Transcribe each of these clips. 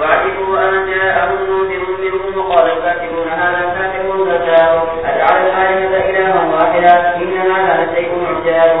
وعجبوا أن جاءهم نوذر منهم وقال الكاتبون هذا الكاتبون جاءوا أجعل الآلمة إلها واحدة إننا لا نسيكم عجاب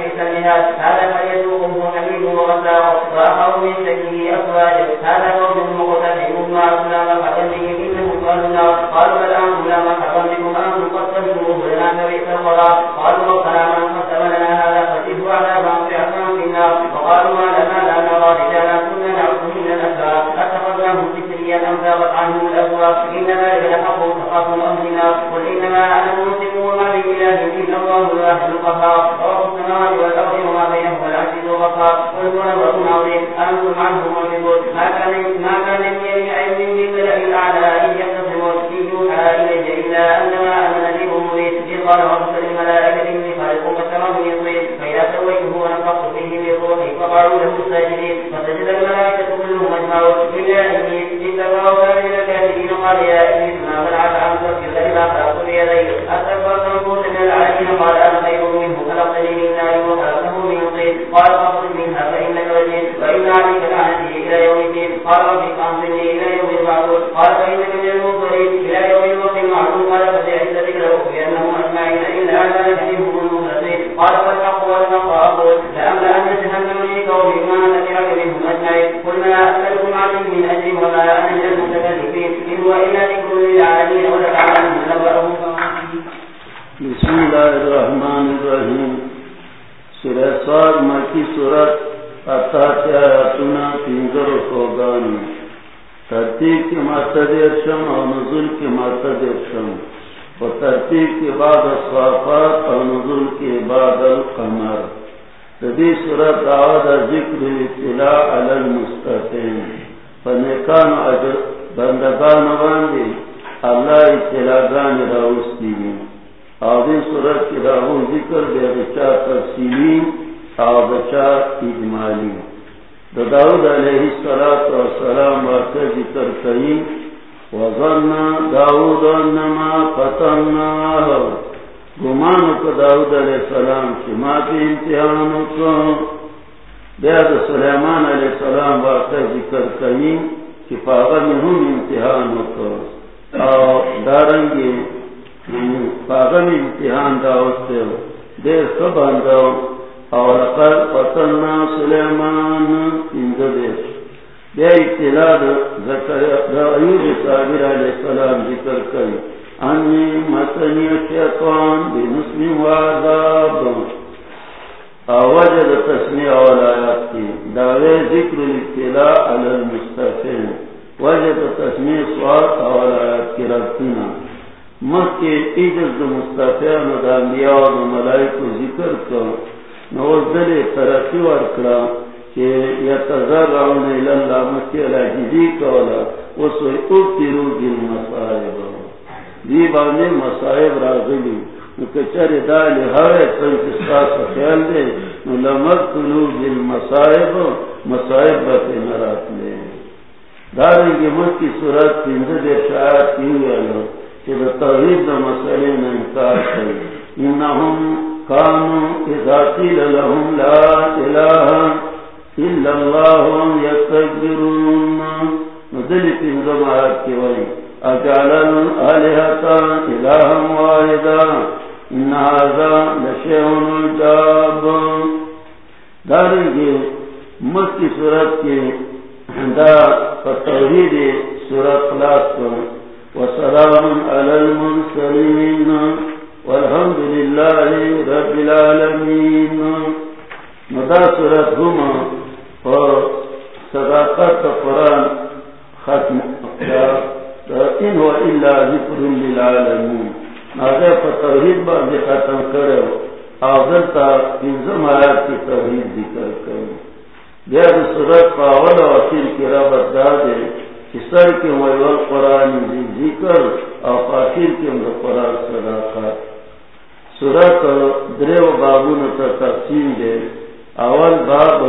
about تبھی صورت ذکر اطلاع علی المستقیم. فنکان عجر بندگان باندی اللہ اطلاع گان راوستی دی آدھی صورت کی راہون ذکر بے بچا تفصیلی اور بچا اجمالی. داود علیہ السلام و سلام واقع ذکر کئی وظن داود انما فتنا گمان کو داود علیہ السلام کی ماں کے امتحان کو بیاد سلیمان علیہ السلام واقع ذکر کئی کہ پاغ میں ہم امتحان کو اور دارنگی پاغ میں امتحان داود سے دیر سب انداؤ اور قد فتنا سلیمان بے اطلاع ایوب صابر علیہ السلام ذکر کری۔ انی مسنی شیطان بی مسلم وعذاب وجد تسمیع والآیات کی۔ دعوے ذکر الاطلاع علی المستفین۔ وجد تسمیع سوات والآیات کی ربطنا مکہ ایجز مستفین و دا انبیاء و ملائک ذکر کر نوز دلی ترقی ورکڑا کہ یتذرعون الاللہ مکی علی جدی کولا وسوئی ابترو گل مصائب دی۔ بانے مصائب راغلی نکچر دالی ہوئے تنکستاس خیال دے، نو لمکتنو گل مصائب مصائب باتے نرات لے۔ دارنگی مکی صورت پندر دے شاعت کیوئے لو کہ دا توحید مسئلے نا انکار کرے انہم كانوا إذا قيل لهم لا إله إلا الله هم يستكبرون نزل في الزمعات كوي أجعل الآلهة إلها واحدا إن هذا لشيء الجاب دارنگی مکی صورت کی دا فتوحید صورت خلاص کو. وسلام علی المرسلین. والحمد لله رب العالمين مدا سورت ہما اور صداقت قرآن ختم. ان هو الا ذکر للعالمين ناظر فتوحید باندې ختم کرو آغل تا انزم آیات کی توحید ذکر کرو بیا دی صورت پاول و اصیل کی رابط دادے سر کے مویول قرآن ذکر اور فاصل کے قرآن صداقت سورت دریو بابو نتا تقسیم دے اول باب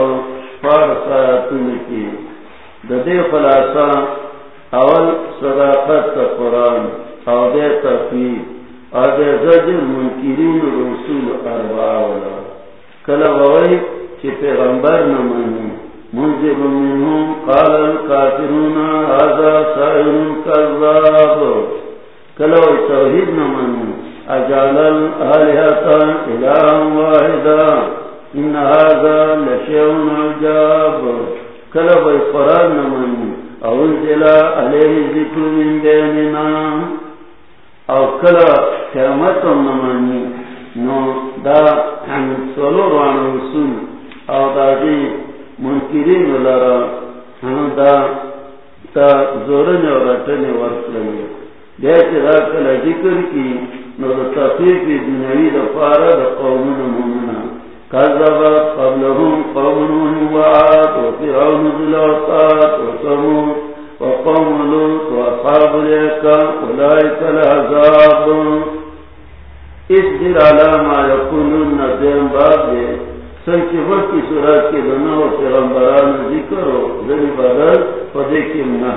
پار سایتون کی ددے خلاصا اول صداقت تا قرآن او دے تفید او دے زجر منکرین رسول ارباولا کلا بوئی چی پیغمبر نہ نمانی. منزل منہم قال الكافرون هذا سائر کذاب کلا بوئی توحید نمانی. اجعل الالهة إلها واحدا. إن هذا لشيء عجاب. كلب القرآن من أو انزل عليه ذكر من بيننا أو كلا كرمت من نو دا عن سلور عن رسول أو دا دي منكرين لرا دا تا زورن ورطن ورطن بیت راک لذکر کی، نو دا تفیق دنوی دفارا دا قوم نمومنا کذبت قبلهم قوم نوح وعاد وفرعون ذو الاوتاد وثمود وقوم لوط واصحاب الايكه اولئك العذاب. اصبر على ما يقولون ذم باب سنکی وقت کی صورت کے دنوں اور پیغمبران ذکر ہو ذری بدل فدیکم نہ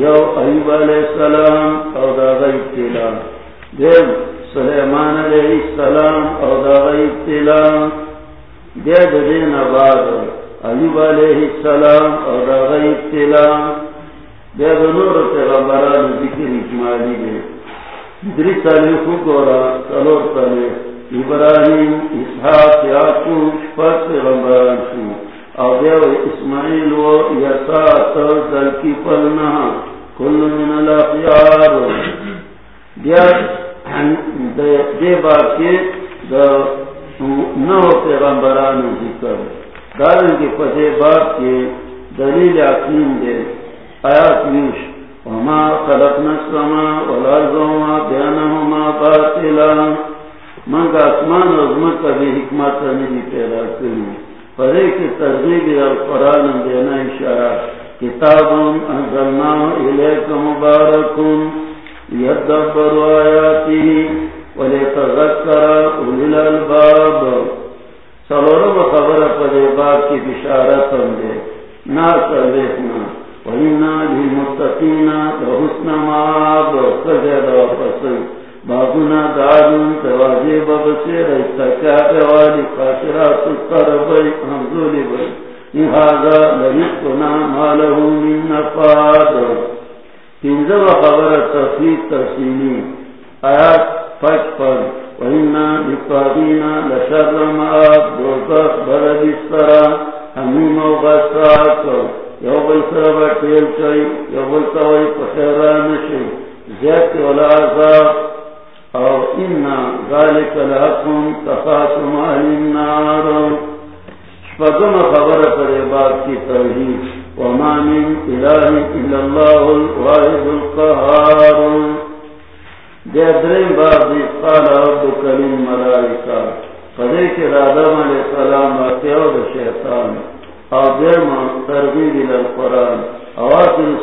یو ایوب علیہ السلام اور دادا ابتلا دیم، سلیمان علیہ السلام اور دادا ابتلا دے دین آباد ایوب علیہ السلام اور دادا ابتلا دے نور پیغمبران ذکر اجمالی دے دری سالی فکورا سلور سالی ابراہیم اسحاق یعقوب پر پیغمبران شو او اسماعیل و یسا کی پلنا کل من الاخیار دیا دی باکی دا، نو پیغمبران ذکر. دارن کی پدے باپ کے دلیل اقلیم دے. آیات نیش وما خلقنا السماء والارض وما بينهما باطلا. من کا اسمان عظمت کا بھی حکمت نہیں پیدا کری پرے کی ترغیب القرآن دینا اشارہ کتاب انزلنا الیک مبارک یدبر آیاتی ولتذکر اولی الالباب سلورم خبر پدے باب کی بشارت ہم دے۔ نا سر سلیخنا وإنا للمتقين لحسن مآب۔ سجد وفصل بابنا دارون توازي ببسير استكاة والي قاسرات الطربي انزول بي لهذا لرزقنا ما له من نفاد۔ تنزل خبر التفريد تفسيني آيات فجفر وإنا للطاغين لشر مآب۔ دوزخ بلد السرى حميم وغساك یو بل سر بٹیل چوئی یو بل سوئی پخیران شی زیت ولا عذاب۔ او انا ذالک لحکم تخاصم اہل النار۔ خبر پر عباد کی توحید، وما من الا الواحد دے درین باب دی، قال کلیم ملائکہ قدر کے علیہ السلام شیطان۔ القرآن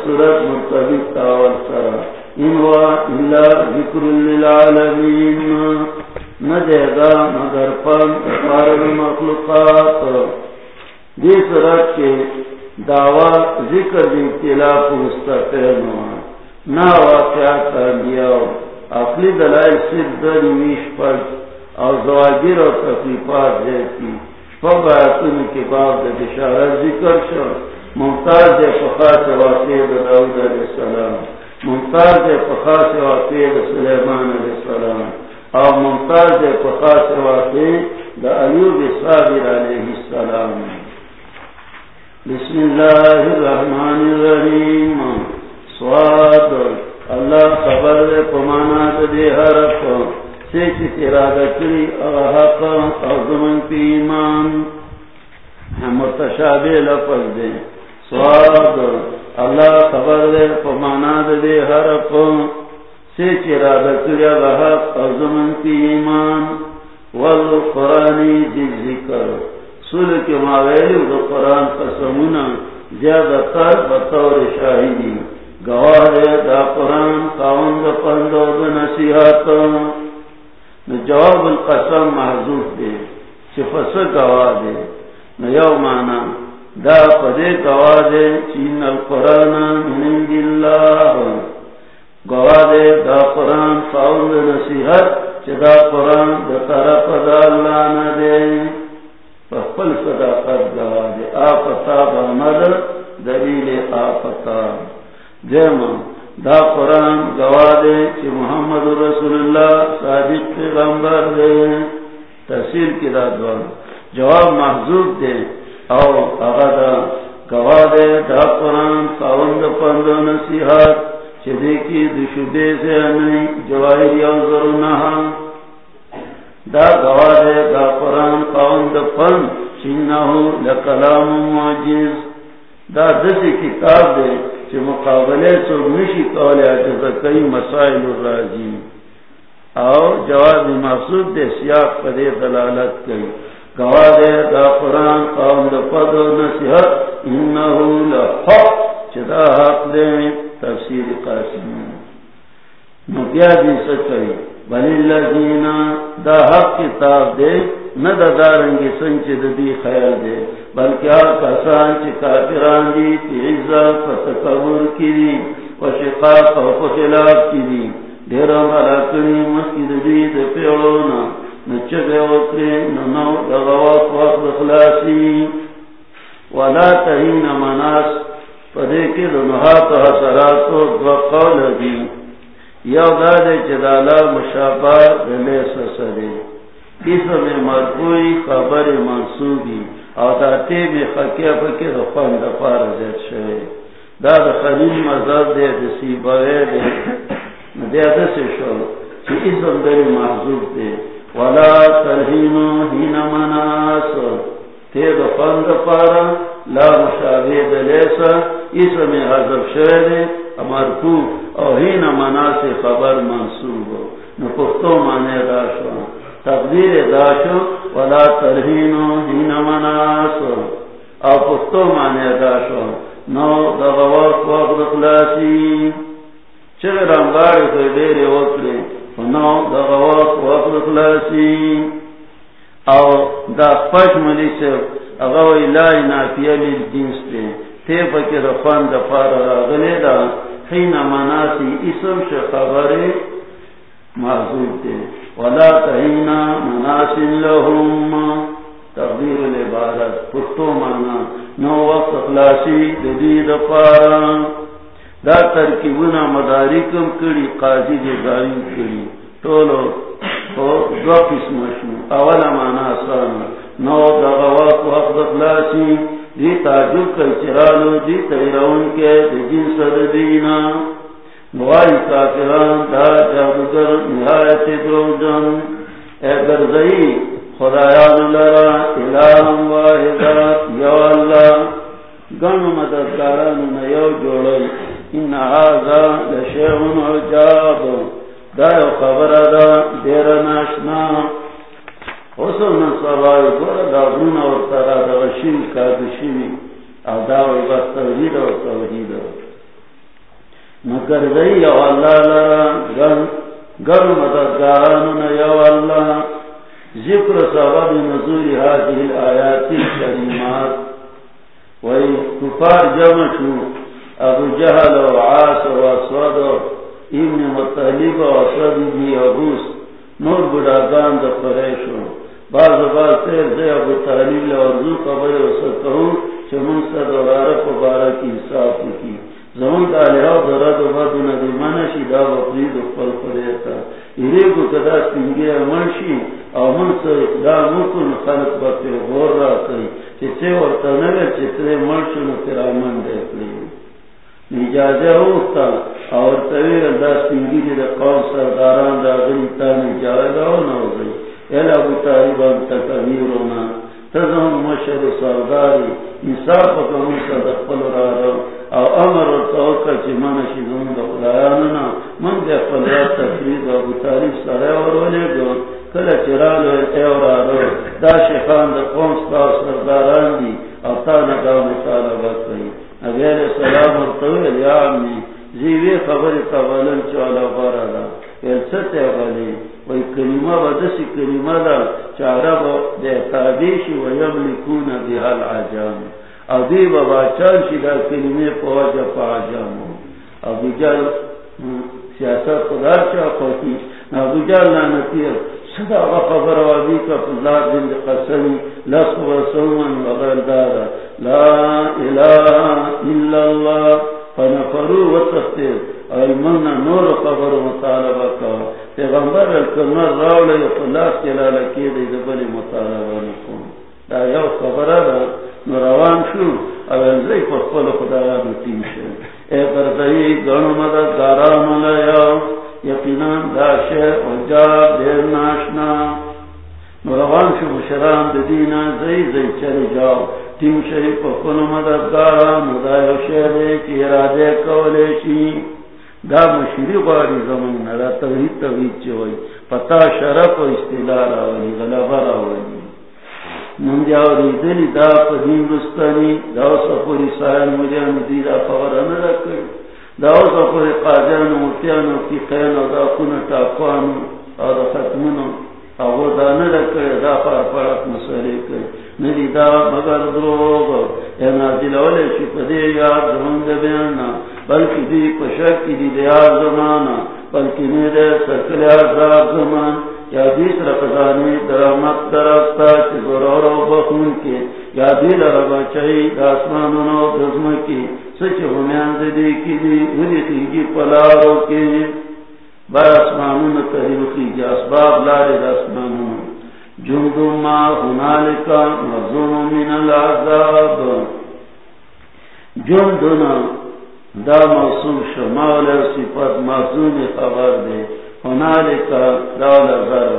سورت مرتبط تاول انوا الا ذکر للعالمین. مگر پن مخلوقات دی سورت کے دعوی ذکر دی اطلاف مستقیم نا واقعات انبیاء اقلی دلائل صرف در ویش پر اور زواجر اور تفریفات جیتی فبعثني كباب ده بشارة ذكر شو ممتاز ده واقع داود السلام. ممتاز ده فخاص واقع ده سليمان عليه السلام. او ممتاز ده فخاص واقع ده أيوب صابر عليه السلام. بسم الله الرحمن الرحيم صاد الله خبر ده پمانا ده حرف ایمان. متشابه لفظ دے. سواد اللہ خبر دے پمانا دے حرف سے چرا دکڑیا بحق ازمن کی ایمان۔ والقرآنی دی ذکر۔ سل کے ماویلی دو قرآن قسمنا زیادہ تر بطور شاہدی۔ گواہ دے دا قرآن قاون دا پندو دا نصیحات۔ جواب القسم محضوف دے، صفت گواہ دے۔ نیو مانا دا پدے گواہ دے چین القرآن من اللہ گواہ دے دا قرآن فاؤن نصیحت چی دا قرآن دا طرف دا اللہ نا دے فقل صداقت گواہ دے آفتا بامد دلیل آفتا دیمان دا قرآن گواہ دے کہ محمد رسول اللہ صادق پیغمبر دے تفسیر کی دا دوان جواب محضوب دے او اغدا گواہ دے دا قرآن قاوند پند نصیحات چدے کی دشبے سے ہمیں جواہر یوزرنہا دا گواہ دے دا قرآن قاوند پند چنہو لکلام معجز. دا دسی کتاب دے چی مقابلے سو نشی کولے کئی مسائل الراجی او جواب محسوب دے سیاق پدے دلالت کئی گواہ دے دا قرآن قوم دا پد و نصیحت، انہو لحق، چدا حق دے تفسیر قاسم۔ نبیا دی سچائی بلی اللہ دا حق کتاب دے، نہ دارنگی سنچ دی خیال دے، بلکہ آپ کسان چی کافران دی تی عزت فتکبر کی دی و شقاق و خلاف کی دی دیر مراکنی مسکد دی جی دی پیڑونا نچگے وکری ننو دغوات وقت خلاسی ولا تہین مناس، پدے کی دو قول دی۔ مشابہ مرکوئی خبر منصوبی او دا خکیہ فکر خون دا زید شوئے۔ خلیل مزاد دے دا سیبوئے دے۔ دے دا سے شو چی اسم محضوب دے۔ ولا ترہینو ہین مناس. تے دا خون پارا، لا مشابه دلیسا اس میں حضب شہر امرکو اور ہی نہ منا سے خبر منسوب ہو. نہ پختو مانے داشو تقدیر داشو ولا ترہین ہی مناس. اور پختو مانے داشو نو دغوات وقت خلاسی چل رنگار کے ڈیرے وکرے نو وقت او دا پش سے اغوی تے تے پکی رفان دا راغلے دا حین مناسی اسم شا خبر معذور تے ولا تحین مناسی لهم. تقدیر العبادت پتو مانا. نو وقت اخلاسی جدید پارا دا ترکیبونا مدارکم کری قاضی دے دارین کری تولو دو قسم شو. اول مانا سانا نو دغوات وقت اخلاسی دی تاجب کل چرالو دی تیرون کے دی جنس دینا موائی کافران، دا جادوگر نہایت دروجن اے گرزئی خدایان لرا الہم واحدا، یو اللہ گن مددگاران نیو جوڑل ان آزا لشیعن عجاب. دا یو خبر دا دیر ناشنا. حسن سوائی گورا دا غنون اور ترا دا غشین کا دشینی او دا وی بس توحید و توحید. مگر دی یو اللہ لرا گن گر مددگاران یو اللہ ذکر سبب نزول هذه الآیات الكریمات وی کفار جمع شو. ابو جہل و عاص و اسود و ابن مطلب و اسود ابن ابوس نور بڑاگان دا فریشو بعض بعض تیر دے ابو تعلیل لورزو قبر و سکہو چمون سد و عرف و بارک انصاف کی۔ زمان دا لحاو دا رد و بد و ندی منشی دا وقرید و قل فریتا ایرے کو کدا سنگی منشی او من سا دا مکن خلق با پی غور را کئی چی سی ورطا نگر چی سی منشو نو تیرا من دے اور طویل دا سنگی دا قوم سرداران دا غلی تا نجازه نوزی. ایل ابو طالبان تکمیرونا تزم مشر سرداری. انصاف کمون صدق پل را رو او امر توقع چی منشی زون دا خدایاننا من دے پل را تفرید ابو طالب سرے ورولی گو کل چرالو ایو را دا شیخان دا قوم سرداران دی. او تا نگاو مطالبہ کئی اگر سلام اور یا عمی زیوی خبر قبلن چوالا بارا ویل ستے غلی وی کلمہ بدسی کلمہ دا. چارا با دے تابیشی و یملکون بیها العجام او دی بابا چانشی دا کلمہ پواجا پا عجامو او بجال سیاست خدار چا خوکی او بجال لانتیر صدا خبر وابی کا اللہ دن قسمی لس و سومن وغیر دارا لا الہ الا اللہ فنفرو وتفتیر ایمن نور خبر مطالبہ کا پیغمبر الکمر راولے فلاس کے لالا کی دی دبلی مطالبہ نکون دا یو خبر دا نروان شو. او انزی فخفل خدایا نتیم شو. اے بردئی گنو مدد داران لیا یقیناً دا شہر اجاب دیر ناشنا. نروان شو مشران دینا. زی زی چلی جاؤ تیم شہی پخفل مدد داران مدایو شہر کی ارادے کولیشی دا مشری غاری زمان نرا توحید توحید چوئی پتا شرف و استلال آولی، غلبہ آولی من دیا ریدلی دا پدین رستانی دا سفوری سایان مجان دی دا خبران رکھئی دا سفوری قاجان مرتیان کی خین دا کن تاقوان دا ختمون او دا نرکھئی دا پار پارت مسئلے کئی ندی دا مگر دروغ. اے نازل اولی شکدے یاد زمان دا بیانا. بلکہ دی پشک کی دی دیا زمانا. بلکہ میرے سکل عذاب زمان. یا دیس رقدانی درامت درستا چی ضرور و بخون کے. یا دیل ربا چاہی داسمانون و دزم کی سچ ہمیان دی کی دی ولی خیجی پلارو کے. بر اسمانون تحریب خیجی، اسباب لارے داسمانون جندو ما ہنالکا مظلوم من العذاب. جندنا دا شمال صفت خبر دے. ہنالکا دال غر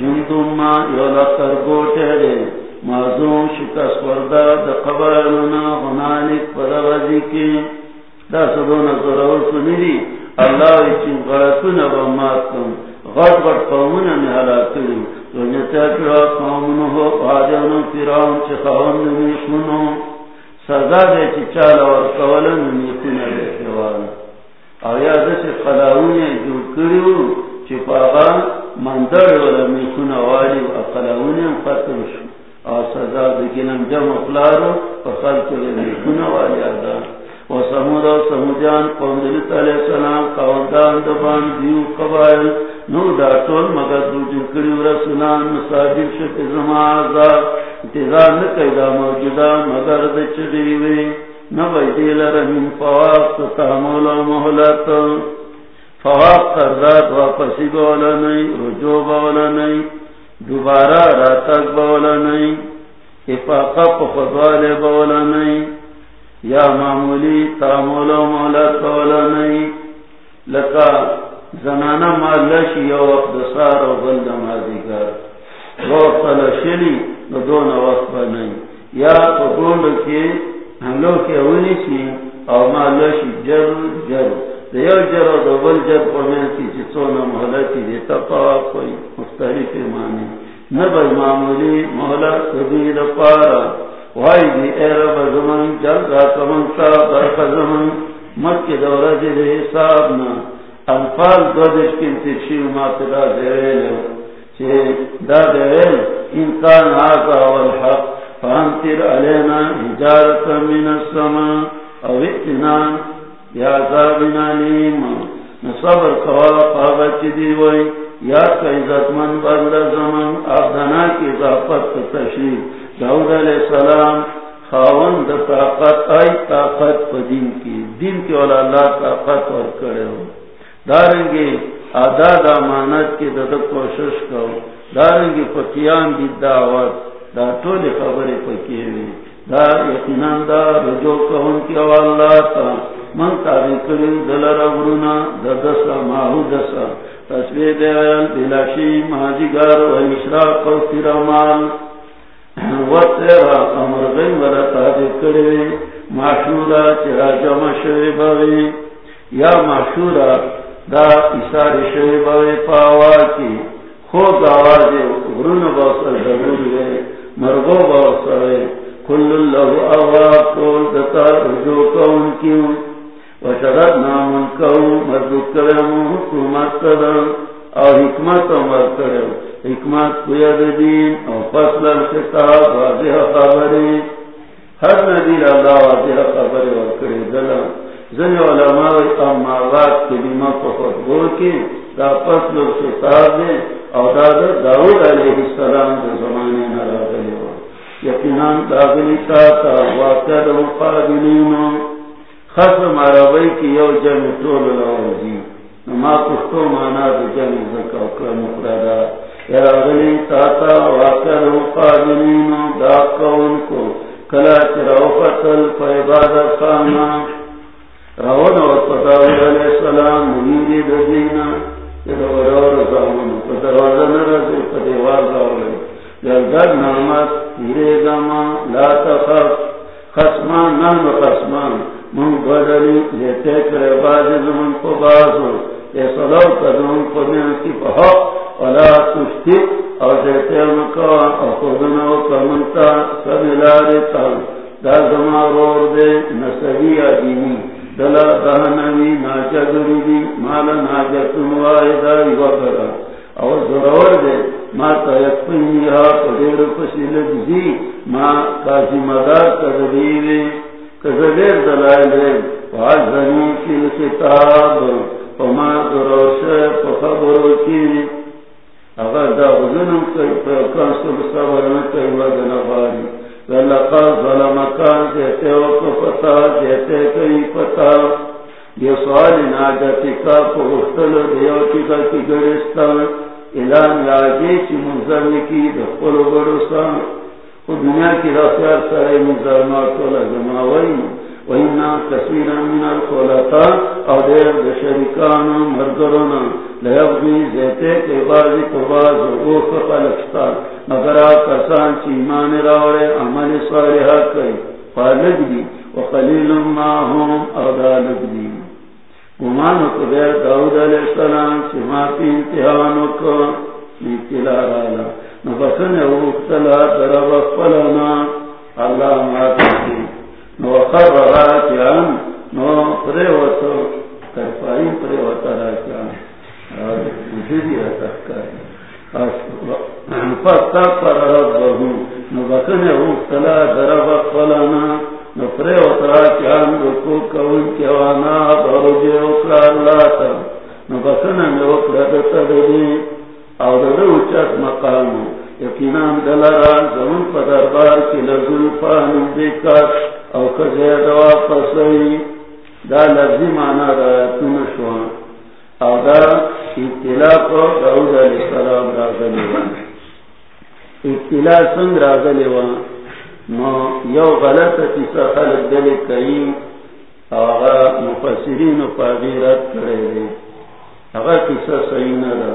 جندم ما یولا ترگوٹے دے. شکست وردہ دا کی دا سدون ضرور سنیدی اللہ چین غلطون با ماتکم غد غد قومون میں حلا کریم ونیتا کرا قومون ہو آجانو پیراؤن چی خواهن نمیخونو. سزا دے چی چالا ورکولا نمیخون بے خوانا آیا دس قلاؤن جو کریو چی پاغا مندر ولا میخون والی و قلاؤن ختم شو. آ سزا دکنم جمع فلارو فخلق میخون والی آدان و سمود و سمودیان قوم دلیت علیہ السلام قوندان دبان دیو قبائل نو دا داتون مگر دو جنکری و رسولان مصادر شک زمان آزاد. انتظار نکی دا موجودا مگر دچ دیوی نبی دیل رحیم فواق تحمول و محلت. فواق ترداد واپسی بولا نئی، رجوع بولا نئی. دوبارہ راتک بولا نئی. افاقہ پخدوال بولا نئی. یا معمولی تامول و مولا تولا نہیں لکا زنانا مالش یو وقت سار و بلد مازیگر روح تلشلی نو دون وقت با نہیں یا تو گوند کے ہم لوگ کے اونی سی او مالش جر جر. دیو جر و دو بل جر پرمین کی چیسونا محلتی دیتا پاوا کوئی مختلف معنی. نبی معمولی مولا تبیل پارا وائی دی اے رب ایرب زمن جلدا کمنتا برخ زمن مت کے دورہ دے دے حسابنا انفال دو دیش کنتی شیو ماتدا دیویلو چھے دا دیویل انکان آقا والحق فانتر علینا حجارت من السماء او اتنان یا عذابنا لیم نصبر قواب قابت دیوئی یا کا عزت من بدل زمن آبدنا کی اضافت تشریف. داؤد علیہ السلام خاون دا طاقت آئی طاقت پا دین کی دین کی والا اللہ طاقت اور کرے ہو. دارنگی آدھا دا مانت کی دا دا کوشش کرو. دارنگی پا قیام دی دعوت. دا طول خبر پا کیوی دا یقینان دا رجوع کون کی واللہ تا من تاری کریم دلر ابرونا دا دسا ماہو دسا تصویر دیویل بلاشی مہاجیگار و اشراق و سرمال تیرا امر گئی مرتا کرے معشورا چرا جمع شوی بوی یا معشورا دا اشار شوی بوی پاوا کی خود آواز غرون باصر ضرور گئے مرغو باصر کل اللہ آواز کول دتا رجو کون کیوں؟ وشرد نامن کون مردو کرم حکومت کرم اور حکمت عمر کرم حکمت قید دین او فصل الکتاب واضح خبری ہر ندی اللہ واضح خبری ورکڑی دلا زنی علماء اما وات کلمہ کو خطبو کی دا فصل دے او دا دا داود علیہ السلام دا زمانے ہو یقینان داغلی واقع دا خصم عربی کی یو جمع طول نما مانا دا جمع زکا واقع دا کو کلا چراو فتل خانا روان و پتاوی علیہ السلام مہیدی دزینا جدا ورور زامن پتروازا نرزی پتیوار زاولی جلدر نامت ہیرے گاما لا تخف خسمان نام خسمان من بدلی لیتے کرے بازی زمن کو بازو اے صلو قدم کو کی پہا ولا تشتی او جیتے مکوا او خودنا و کمنتا سب لارتا دا زما رور دے نسبی آدینی دلا دہنوی ناچا دری دی مالا ناچا تنوائی یو کرا او ضرور دے ما تا یکپنی ہا پدیر پسیل دی ما کازی مدار کدریوی کزدیر دلائل دے وعزنی فی الخطاب وما ضرور سے پخبرو کی اگر دا غزنم کئی پر کانسو بصبر نکئی وزن غاری مکان کہتے ہو تو پتا کہتے کئی پتا یہ سوال ناجتی کا پوختل دیوتی کا کی گرستان اعلان لاجے کی منظر کی دخل بڑستان خود دنیا کی رفتار سارے منظر ماتو لگماوئی وإنا كثيرا من الخلطاء أو دير بشركان مرگرنا ليبغي زيته كبازي كباز وغوف خلقتا مگر آپ کسان چی راوڑے، عمل صالحہ کئی. فالج دی وقلیل ما هم اودالک دی گمانو کو داود علیہ السلام چی ما پی انتحانو کو نیتلا رالا. نبسن اوختلا درب اخفلنا اللہ ماتی کی نو نو پریوتو کرفائی پریوتا راکیان مجھے اتکاری فاستغفر ربه نبسن اوختلا درب کون اللہ تا اوکرا دتا یقینا دلرا زمن پا دربار کی لزل پانی دیکر او کجے دوا پسوئی دا لفظی مانا دا رایتون شوان او دا ابتلا کو دعوز علیہ السلام رازلی وان. ابتلا سنگ رازلی وان. نو یو غلط کیسا خلق دل کئی او آغا مفسرین و پاگیرات کرے دے. آغا کیسا صحیح ندا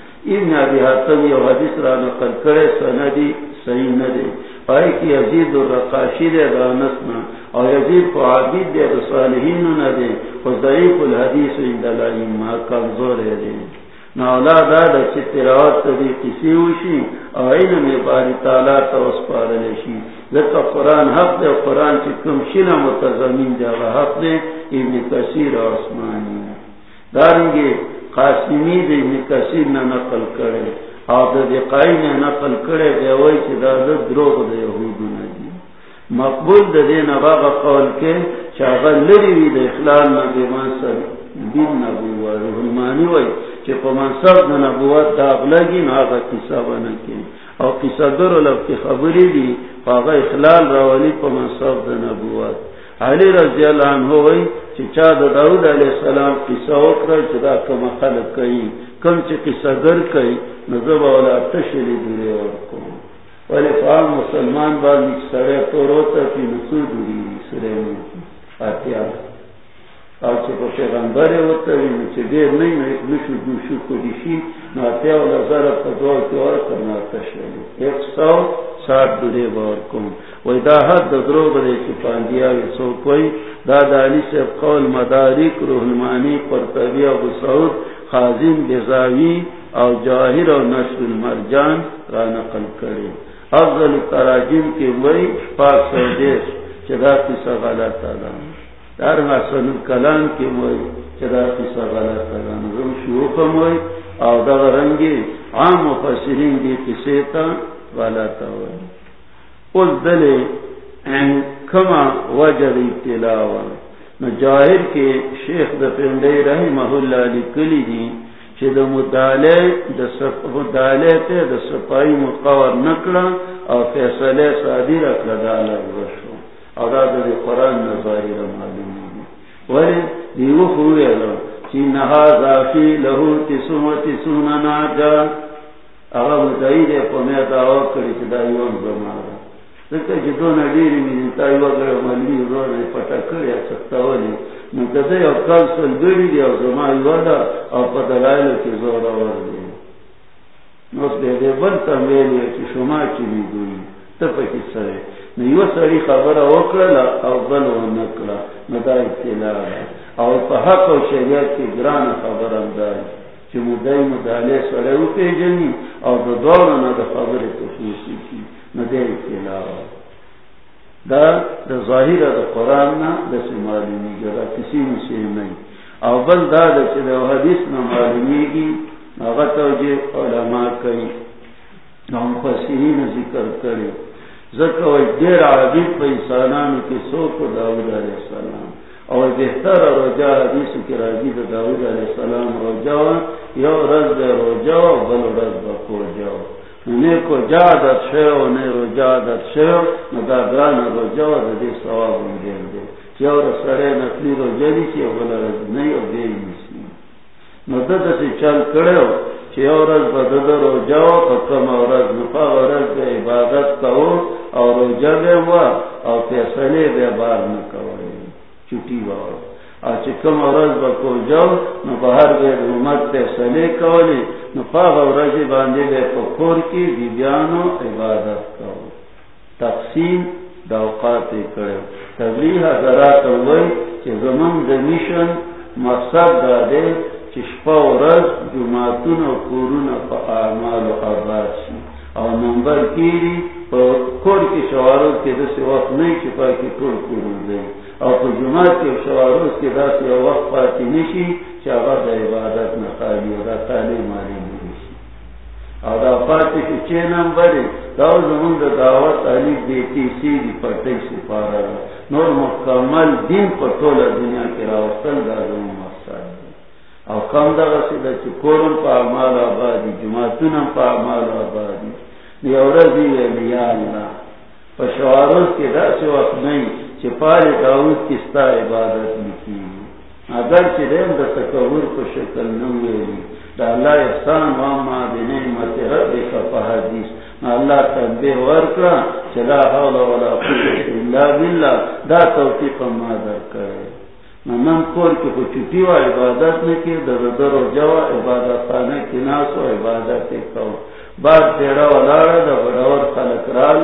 ابن ابی حتم یو حدیث را نقل کرے سندی صحیح ندے پائی کی یزید الرقاشی دے دا نسنا او یزید کو عابد دے دا صالحین ندے و ضعیف الحدیث اندلائی ما کمزور ہے نہ اولاد دا چې تلاوت دې کسی وشي او علم باری تعالی ته وسپارل شي. ځکه قران حق دی قران چې کوم شي نه متضمن دی، هغه حق دی، ابن کثیر او اسماني دارنګي قاسمی دې ابن کثیر نه نقل کړي او د دې قاین نه نقل کړي دی وایي چې دا د دروغ دی يهودو نه دي مقبول د دې نه هغه قول کې چې هغه لري د اخلال نه دی ما دین نبوت روح المانی وایي چې په منصب د نبوت دا غلګي نه هغه کیسه ونه کې او کیسه درو لږ کې خبرې دي هغه اخلال راولي په منصب د نبوت علی رضی الله عنه وای چې چا د داوود علی السلام کیسه وکړه چې دا کوم خلک کوي کوم چې کیسه ګر کوي، نو زه به ولا تشری دی ورکوم. ولی فعال مسلمان باندې سره توروته په نسو دی سره فاتحه. او چې په پیغمبر وته وي چې ډېر نه نه نشو د شو کو دي شي نو ته ول زره په دوه کې ورته نه تشوي 160 دې ور کوم. وای دا حد د درو بلې چې سو کوئی دا د سے قول مدارک روح المانی قرطبی، ابو سعود خازن بزاوی او جواهر او نشر المرجان را نقل کړي. افضل تراجم کې وای، پاک سو دیش چې دا څه غلطه دار حسن کلام کی موئی چدا قصہ غلط کلام رم شیوخ موئی او دا رنگی عام مفسرین دی قصے تا غلط ہوئی اس دلے کما وجد ابتلاوا نو جاہر کے شیخ دا پندے رحمہ اللہ لکلی دی چی دا مدالے دا مدالے تے دا سپائی مقور نکلا او فیصلے سادی رکلا دا لگ رشو او دا دا دی قرآن نظاری را معلوم ولی دیو خوی اللہ، چی نها زافی لہو تسون و تسون ناجا اغا دا سل دی او او بل شما خبر وکړه او بل اطلاع او په حق او شریعت کې ګران خبر اندای چې مدای مداله سره او پیجنې او د دوه نه د خبره تفصیل کی مدا اطلاع دا دا ظاہر دا قرآن نا دا سی معلومی گی دا کسی سے نہیں اول دا دا چی دا حدیث نا معلومی گی اگر توجہ علماء کئی نام فسیحین ذکر کرے ذکر وی دیر عجیب پا انسانانو کی سوک داود علیہ السلام اور بہتر رجا حدیث کی راجی دا داود علیہ السلام رجا یو رز دا رجا بل رز با کو جاو انہیں کو جا دت شیو انہیں رجا دت شیو ندا گان رجا دا دی سواب انگیر دے چیو رسڑے نقلی رجا دی چیو بل رز نہیں او دے نیسی ندد سے چل کڑے ہو چیو رز با دد رجا فکم او رز نفا و رز عبادت کہو اور رجا بے ہوا اور پیسلے بے بار نکوئی چٹی بار اور چکم عرض بکو جو نو بہر بے رومت تے سلے کولی، نو پاغ عرض باندے بے پکور کی بیبیانو عبادت کو تقسیم دوقات کرے تبلیح حضرات ہوئی چی زمان دمیشن مقصد دادے چشپا عرض جماعتون و قرون پا اعمال و عباد شی۔ اور نمبر کیری، پا کور کی شواروں کے دس وقت نہیں چپا کی کور قرون دے۔ اور تو جمع کے شواروز کے دس یا وقت پاتی نشی چاہا عبادت نہ خالی دا تعلیم مالی نشی. اور دا پاتی کی چھ نمبر دا زمون دا دعوت علی بیتی سی دی پرتی سپارا نور مکمل دین پر طول دنیا کی راوستل دا زمون مقصد دی. اور کم دا غصی دا چی کورن پا عمال آبادی، جماعتون پا عمال آبادی. دی اورزی ویلیا اللہ. پشواروز کے دا وقت نہیں چپال داؤد کستا عبادت لکی. اگر چرین دا تکور کو شکل نویلی دا اللہ احسان واما بنعمت ربک پا حدیث. اللہ تنبیح ورکا چلا حول ولا قوت الا باللہ. دا توفیق ما در کرے. من کور کی کو چٹی و عبادت نکی، در در و جوا عبادت خانے کی ناس و عبادت کو بعد تیرا ولارا دا بڑاور خلق رال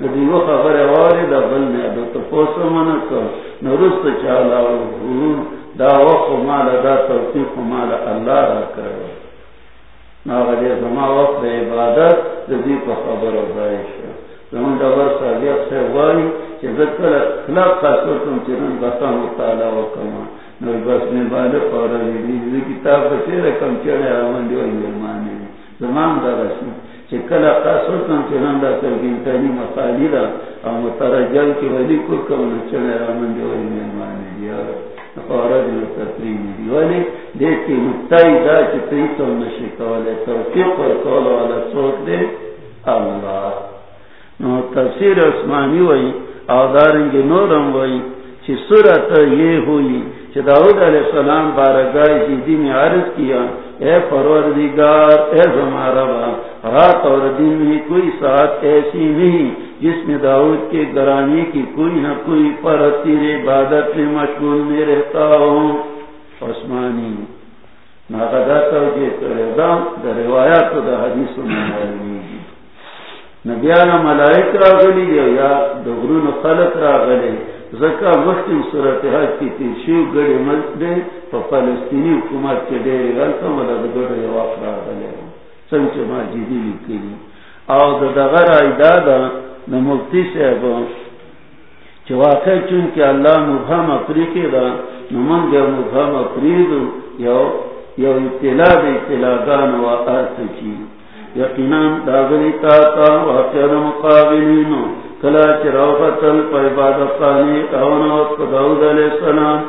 د دې یو خبره واره د بل نه د تاسو منه چالا دا وقت مال دا توفیق مال اللہ را کرو نا غدی زما وقت عبادت دی کو خبر ہو گئی زمان دبر ساگیت سے وائی کہ ذکر خلاق خاصر تم چرن بطا مطالعہ وکما نوی بس میں بالے پورا دی کتاب بچے رکم چڑے آمن دیو ایمانی زمان دا رسم کم چنان دا مقالی دا او مترجل کی ولی کل کم نچنے دیا دی ولی دا چی تیتو توفیق والا اللہ نو تفسیر عثمانی وی او دارنگی نورم وی چی صورت یہ ہوئی چی داود علیہ السلام بارگاہ جیدی میں عرض کیا اے پروردگار، اے زمارا رات اور دن میں کوئی ساتھ ایسی نہیں جس میں داؤد کے گرانے کی کوئی نہ کوئی پر تیرے عبادت میں مشغول میں رہتا ہوں عثمانی ناغدا توجہ کرے دا دا روایات دا حدیث میں نبیانا ملائک را گلی یا دغرون خلق راغلی۔ زکا مختم صورت حج کی تیر شیو گڑی مزدے پا فلسطینی حکومت کے دے غلطا مدد گڑی وافر آگلے سنچ ماجیدی لکلی او دا دغر آئیدادا نمکتی سے با چی واقع چونکہ اللہ مبہم افریقی دا نمان گیا مبہم افریدو یو یو اطلاع دا اطلاع گان و آرس چی یقیناً داغلی تاتا واقع مقابلینو۔ کلا چراو قتل پا عبادت قانی کهونا وقت داود علیہ السلام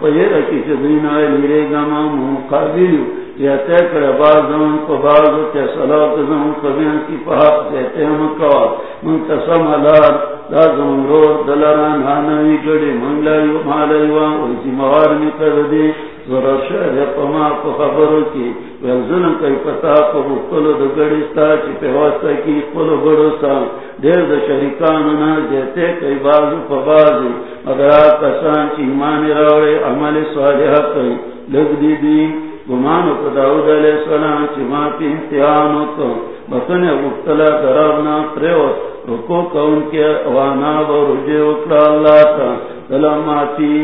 پہیر کی چدین آئے میرے گاما مقابل یا تے کر باز زمان کو باز تے صلاة زمان قبین کی پہاق دیتے ہم کوا منتصم حلال، دا زمان رو دلران ہانوی گڑی منگلائیو مالائیوان ویسی موار میں کر دی ضرور شہر پما کو خبرو کی، ویل ظلم کئی پتا کو مختلو دو گڑی ستا چی پیواستا کی پلو گڑو سا۔ دیر دو شرکانو نا جیتے کئی بازو پا بازی۔ مگر آتا سان چی ایمانی راوڑے، عمل صالحہ کئی۔ لگ دی دی گمانو کو داود علیہ السلام چی ما پی امتحانو کو بطن مختلہ درابنا پریوت، رکو کون کے، وانا و رجے اکلا اللہ تا۔ دلماتی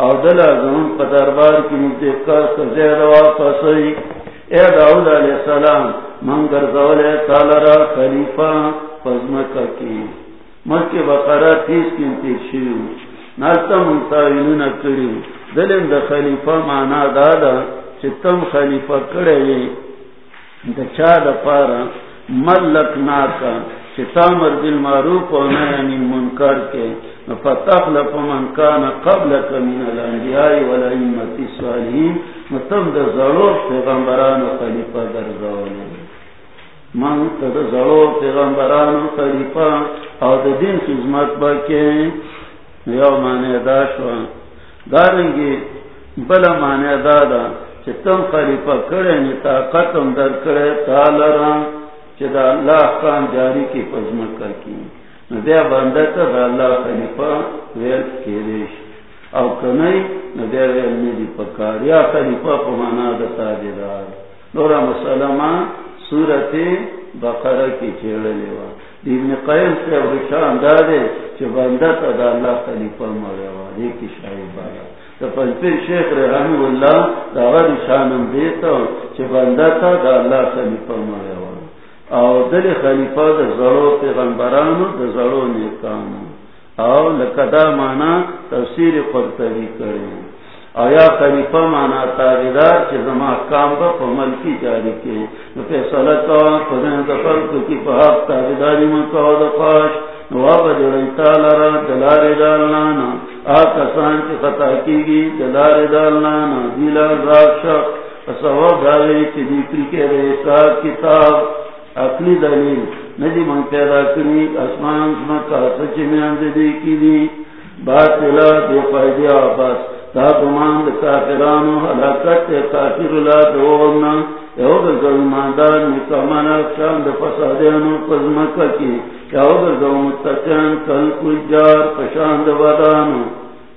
او دل زمان پا دربار کی مجھکا سزیر واپس اے داود علیہ السلام منگر زولے تالرا خلیفہ فزمکا کی۔ مکی بقرہ تیس کی انتیش شیو۔ نالتا منتاوینون کریو دلن دا خلیفہ مانا دادا، چتم خلیفہ کڑے۔ دا چا دا پارا، ملک ناکا چتامر بالمعروف و نعنی منکر کے۔ فتخلف من من پیغمبران و خلیفہ در من پیغمبران و خلیفہ او دین یو دا دارنگی بلا مانے دا دا چی تم خلیفہ کرے نی یعنی طاقتم در کرے تالران چی دا اللہ کان جاری کی پزمکہ کی ندیا بندہ تا دا اللہ خلیفہ ویل کیریش او کنئی ندیا ویل ندی پکار. یا خلیفہ پمانا دا تاجدار نورا مسلمہ سورت بقرہ کی چیڑے لیوا دیبن قیم سے ورشان دادے چی بندہ تا دا اللہ خلیفہ مروا دیکی شاہی بارا تو پنپیر شیخ رحمه اللہ دا غد شانم دیتا چی بندہ تا دا اللہ خلیفہ مروا او دل خلیفہ دا زرو پیغمبرانو دا زرو نیکانو. او لکدا مانا تفسیر قرطبی کرے او یا خلیفہ مانا تاغیدار چی زمان کام با پا ملکی جاری کے نو پی صلتا پدن دا خلق کی پا حق تاغیداری من کهو دا پاش. نواب جڑی تالارا دلار دالنانا آتا سان چی خطا کی گی دلار دالنانا دیلار راک شک فسواب داوی چی دیکری کے ریسا کتاب. اپنی دلیل ندی من پیدا کری اسمان سمکا سچی میں اندی کی دی باطلا دے فائدی آباس تا گمان دا کافرانو حلاکت تے کافر اللہ دوورنا یہو دا ظلماندار نکامان اکشان دا فسادیانو پزمکا کی. یہو دا ظلمتتین کل کجار پشان دا بدانو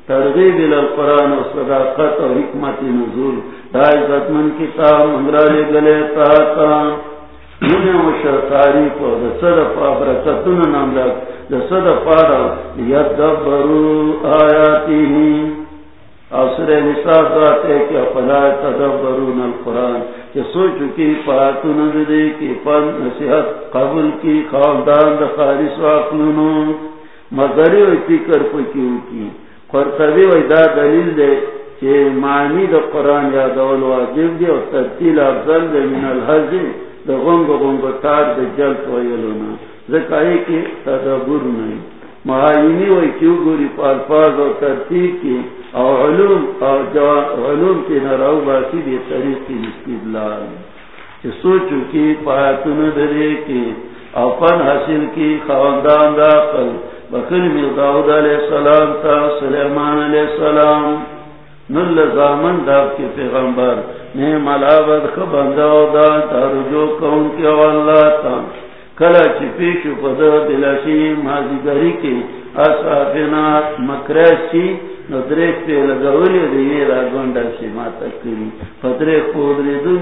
ترغیب الالقرآن و صداقت و حکمت نزول. دا عزت من کتاب مندرہ منگرالی گلے تاتا تاریخ صد برکتن پارا یدبرو آیاتی ہی نصاب کہ تدبرون القرآن. کہ پاتون دے کی پن نصیحت قبول کی، خاندان دا خالص واقلونو مگری فکر پکیو کی. قرطبی دا دلیل دے کہ معنی دا قرآن یادول واجب دے اور ترتیل افضل دے من الحزی دا غنگ غنگ تار دا جل ویلونا زکائی کی تدبر نہیں معاینی وی کیو گوری پالفاظ و ترتیب کی او علوم او علوم کی نراو باسی دی طریق کی استدلال. چی سوچو پایتون درے کی او پن حاصل کی خواندان دا قل بکر می داود علیہ السلام تا سلیمان علیہ السلام. نل زامن داب کے پیغمبر نے ملابد خبندہ دا تارجو کون کے واللہ تا. کلا چپی شو پدا دلاشی مازی گری کی اصافینات لگولی دیئے را گونڈا سی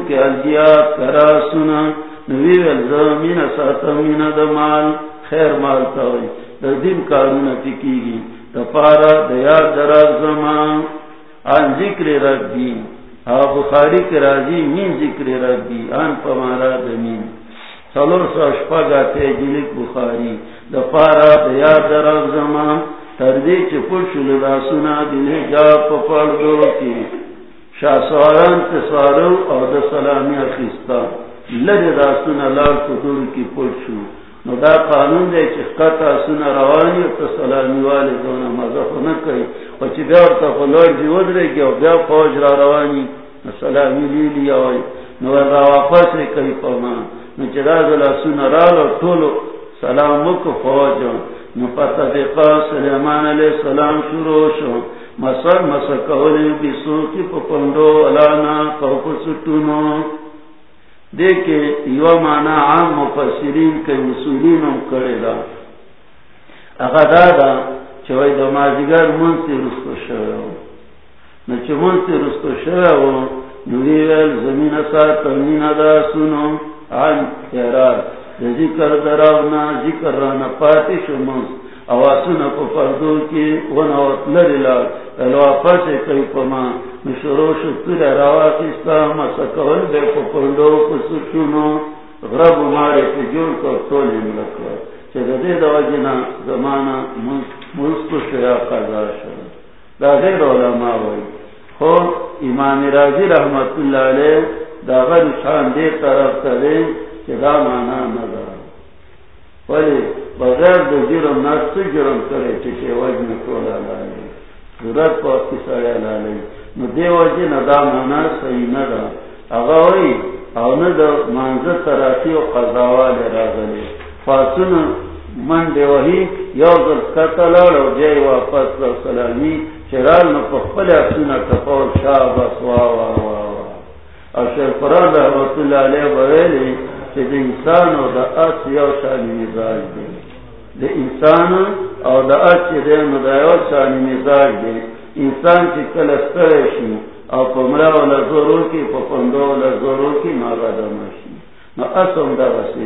کے کرا سنا نوی والزامین ساتمین دمال خیر مالتا ہوئی در دن کارونا گی تپارا دیار درار زمان آن ذکر ربی بخاری کے راضی مین ذکر ربی، آن پمارا دمین سلور سو اشپا گاتے جلک بخاری. دپارا دیا درب زمان، تردی چپل شل راسونا دلے جا پپڑ دو کی شاہ سواران تسوارو اور دا سلامی خستا لد راسونا لال کدور کی پل شو نو دا قانون دے چی قطع سن روانی تا سلامی والی دونا مزخو نکی و چی بیا ورطا خلوڑ جیود رے گیا و بیا فوج را روانی نو سلامی لی لی آوائی نو را واپس رے کئی پاما نو چی دا دلا سن رالو طولو سلام مکو فوج. نو پتا دیقا سلیمان علیہ السلام شروع شو. مسر مسر کولی بیسو کی پپندو الانا کوپ سٹونو دیکھے یو مانا عام مفسرین کے مسولین کرے دا اگا دادا چوائی دو مازیگر منسی رسکو شوئے نو چو منسی رسکو شوئے نویل زمین سا ترمین دا سنو عن خیرات ذکر دراؤنا ذکر رانا پاتی شو منس اواسن کو پردو کی ونوت لرلا الواپس کئی پا پما مشروش تر روا کستا مسکول بے کو پردو کو سچونو غرب مارے کی جون کو تولی ملکو چگہ دے دو جنا زمانا منس ملسکو شیا قضا شد دا غیر علماء وی خو امام راضی رحمت اللہ علیہ دا غر شان دے طرف تلے چگہ مانا نظر ولی بغیر دو جرم نفس جرم کرے چکے وجن تولا لالے ضرورت پا کسایا لالے نو دے وجی ندا مانا صحیح ندا اغاوی او ندا منزل تراتی و قضاوال راغلے فاسن من دے وحی یو ذر قتلال و جائی واپس در سلامی چرال نو پخپل اپسونا کپاو شاہ بس وا وا وا وا. او شیخ فراد رحمت اللہ علیہ بویلی چی دا انسان و دا اس یو شانی مزاج دے دا انسان او دا اس چی دے نو دا یو شانی مزاج دے انسان چی کلسترشی او پا مرا و لزورو کی پا پندو و لزورو کی ماغا دا مشی نو اسم دا غسی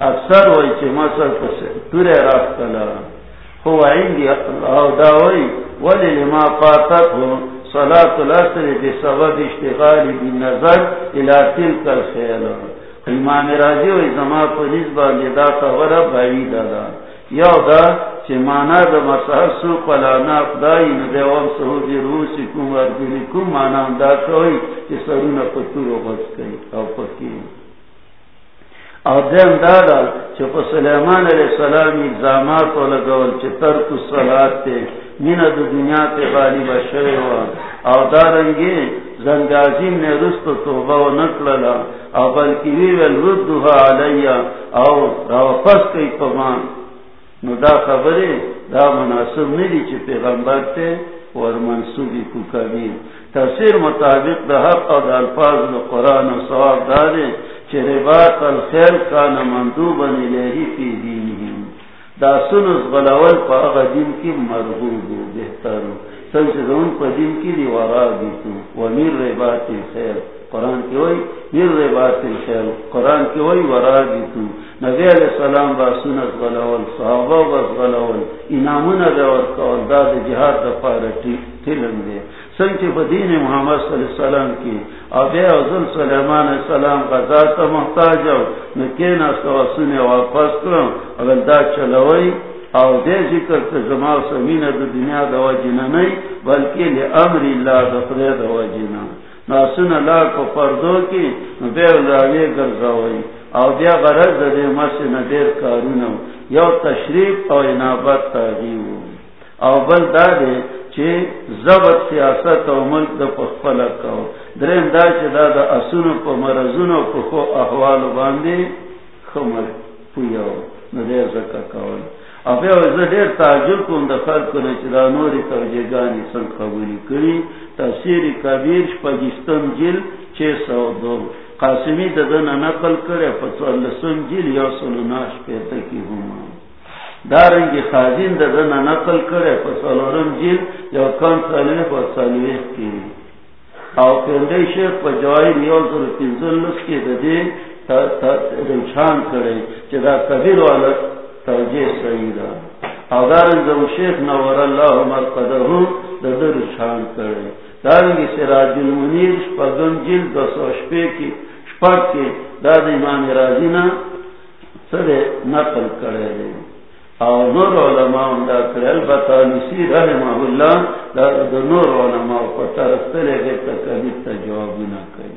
اکثر وی چی مستر توری راستلا هو عندي او دا وی ولی لما قاتت ہو صلاة الاسر بسبب اشتغال بالنظر الى تلك الخیلہ امام راضی و زما پولیس با لدا خبر بھائی دادا یو دا چھ مانا دا مسحر سو قلانا خدای ندیوام سہودی روسی کم ورگلی کم مانا دا کوئی چھ سرون پتور و بس کئی او پکی او دیم دادا چھ پا سلیمان علیہ السلام اگزامات و لگول چھ ترک الصلاة تے مین دو دنیا تے غالی بشوی و او دارنگی زنگازیم نے رست توبہ و نکللا او بلکی ویویل ردوها علیا او راو پس کئی پمان نو دا خبری دا مناسب ندی چی پیغمبر تے ور منصوبی کو کبیر تفسیر مطابق دا حق او الفاظ دا قرآن و صواب دارے چی رباط الخیر کانا مندوبا نلیہی فی دینہم دا سنس غلاول پا اغا دین کی مرغوب بہتر سنس دون پا دین کی دی، ورا دیتو ومیر رباط الخیر. قرآن کی وئی میر رباط الخیر. قرآن کی وئی ورا دیتو نبی علیہ السلام با سنت غلاول صحابہ بس غلاول انامون دور کول دا دا جہاد دا پارا تیلن دے سنچ پا دین محمد صلی اللہ علیہ وسلم کی. ابی اوزل سلیمان علیہ السلام غزا تا محتاج ہو. نکین اس کا سنے واپس کرم اگر دا چلوئی او دے ذکر کے زما سمین دا دنیا دا وجنا نہیں بلکہ لی امر اللہ دا فرید وجنا ناسن اللہ کو پردو کی بے اولاوی گرزاوئی. او بیا غرض دا دے مسن دیر کارونو. یو تشریف او انابت تاغیو او بل دا دے چی زبط سیاست او ملک دا پخپلک کاؤ درین دا چی دا دا اسونو پا مرزونو پا خو احوالو باندی خمر پویاو ندیر زکا کاؤ اب دیر تعجب کن دا خلق کنے چی دا نوری توجیگانی سن قبولی کری تفسیر کبیر شپاگستان جل چھ سو دو قاسمی دا دن نقل کرے پتوال لسن جل یا سلوناش پیتا کی ہما دارنگی خازین دا دن نقل کرے پتوال جل کی او پندے شیخ پا جوائی پینزل کی کرے چی دا کبیر والا سیدہ شیخ نور اللہ مرقدہو در شان کرے دارنگی سراج المنیر شپگم جل دو سو شپے کی شپک کی داد امام رازینا سر نقل کرے دے او نور علماء دا کرل بتا نسی رحمہ اللہ دا, نور علماء پتا رستلے گئے تکلیف تا جواب نہ کری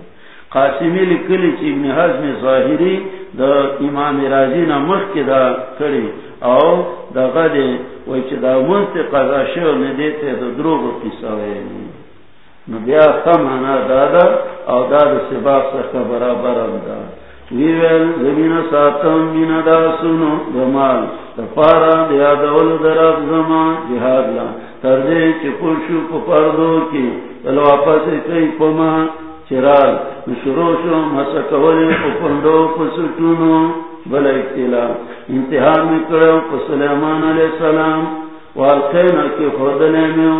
قاسمی لکلی چی ابن حضم ظاہری دا امام راجی نا مخ دا کری او دا غدی وی چی دا منت قضا شو ندیتے دا دروگ قصہ ویلی نو بیا خمانا دادا او دادا سباق سکا برابر ام ویویل زمین ساتم من دا سنو دمال تفارا دیا دول دراب زمان جہاد لا تردے چی پرشو پردو کی تلو واپس کئی پما چرال شروشو مسکولی پپندو پسٹونو بلا اکتلا انتحار میں کرو پسلیمان علیہ السلام والخینا کی خودلے میں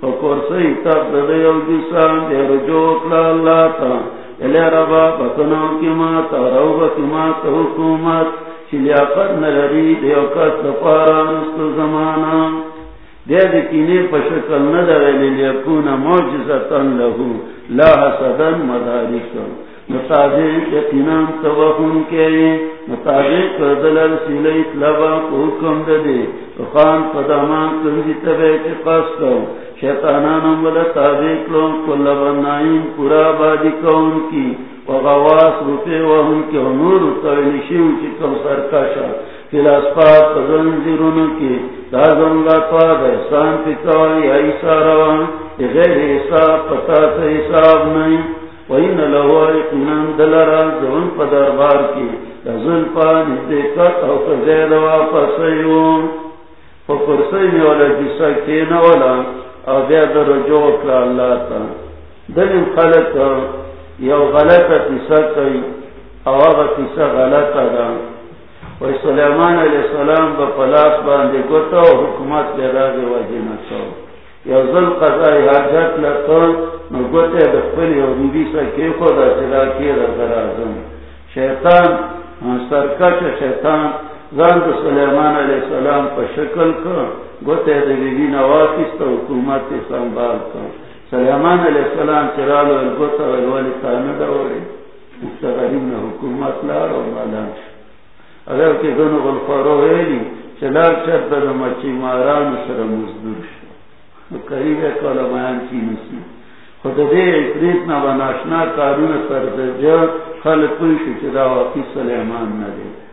پکورسی تب ددیو جسان دیر جو اکلا اللہ تا ربا بکنو کی ماتا روبا کی ماتا حکومت چلیاقت نلری دیو کس دپارا نستو زمانا دے دکینے پشکل ندویلی لیکون موجزتن لہو، لا حسدن مدارکن مطابق یقینان توہن کے، مطابق دلل سیلیت لبا، حکم دے خان پدامان کنجی تبے کے قص شیطانان ولا تابق لون کل بنائن پورا بادی کون کی وغواس روپے وہن کے نور تولشیو چی کم سرکاشا فلاسفات زنزیرون کی دازنگا پاد احسان پکاوی ایسا روان. غیر حساب، پتا سے حساب نہیں وین لہو اقنان دلرا زون پا دربار کی. دزن پا نزدیکت او فزید واپس ایون پا پرسی میولا جسا کینا ولا او رجوع دلیم خلق یو او سلیمان علیہ السلام با پلاس باندے گوتا و حکومت لیرا دے وجہ نسو یو ظل قضائی حاجت لکن نو گوتے دخپلی و بیبی کی خود اصلا را درازم شیطان سرکش شیطان زان دو سلیمان علیہ السلام پا شکل کن گوتے دے بیبی نوافست حکومت سنبال کن سلیمان علیہ السلام چرالو الگوتا و الوالی تاندا وڑی مستقرین حکومت لارو مالان شو. اگر کہ دونوں غلفارو ویلی چلال چرتا دا مچی ماران سر مزدور شو. قریب کالا بیان کی نسی خود دے اکریت نا بناشنا کارون سر درجا خلق پوی شو چدا واقی سلیمان ندے نو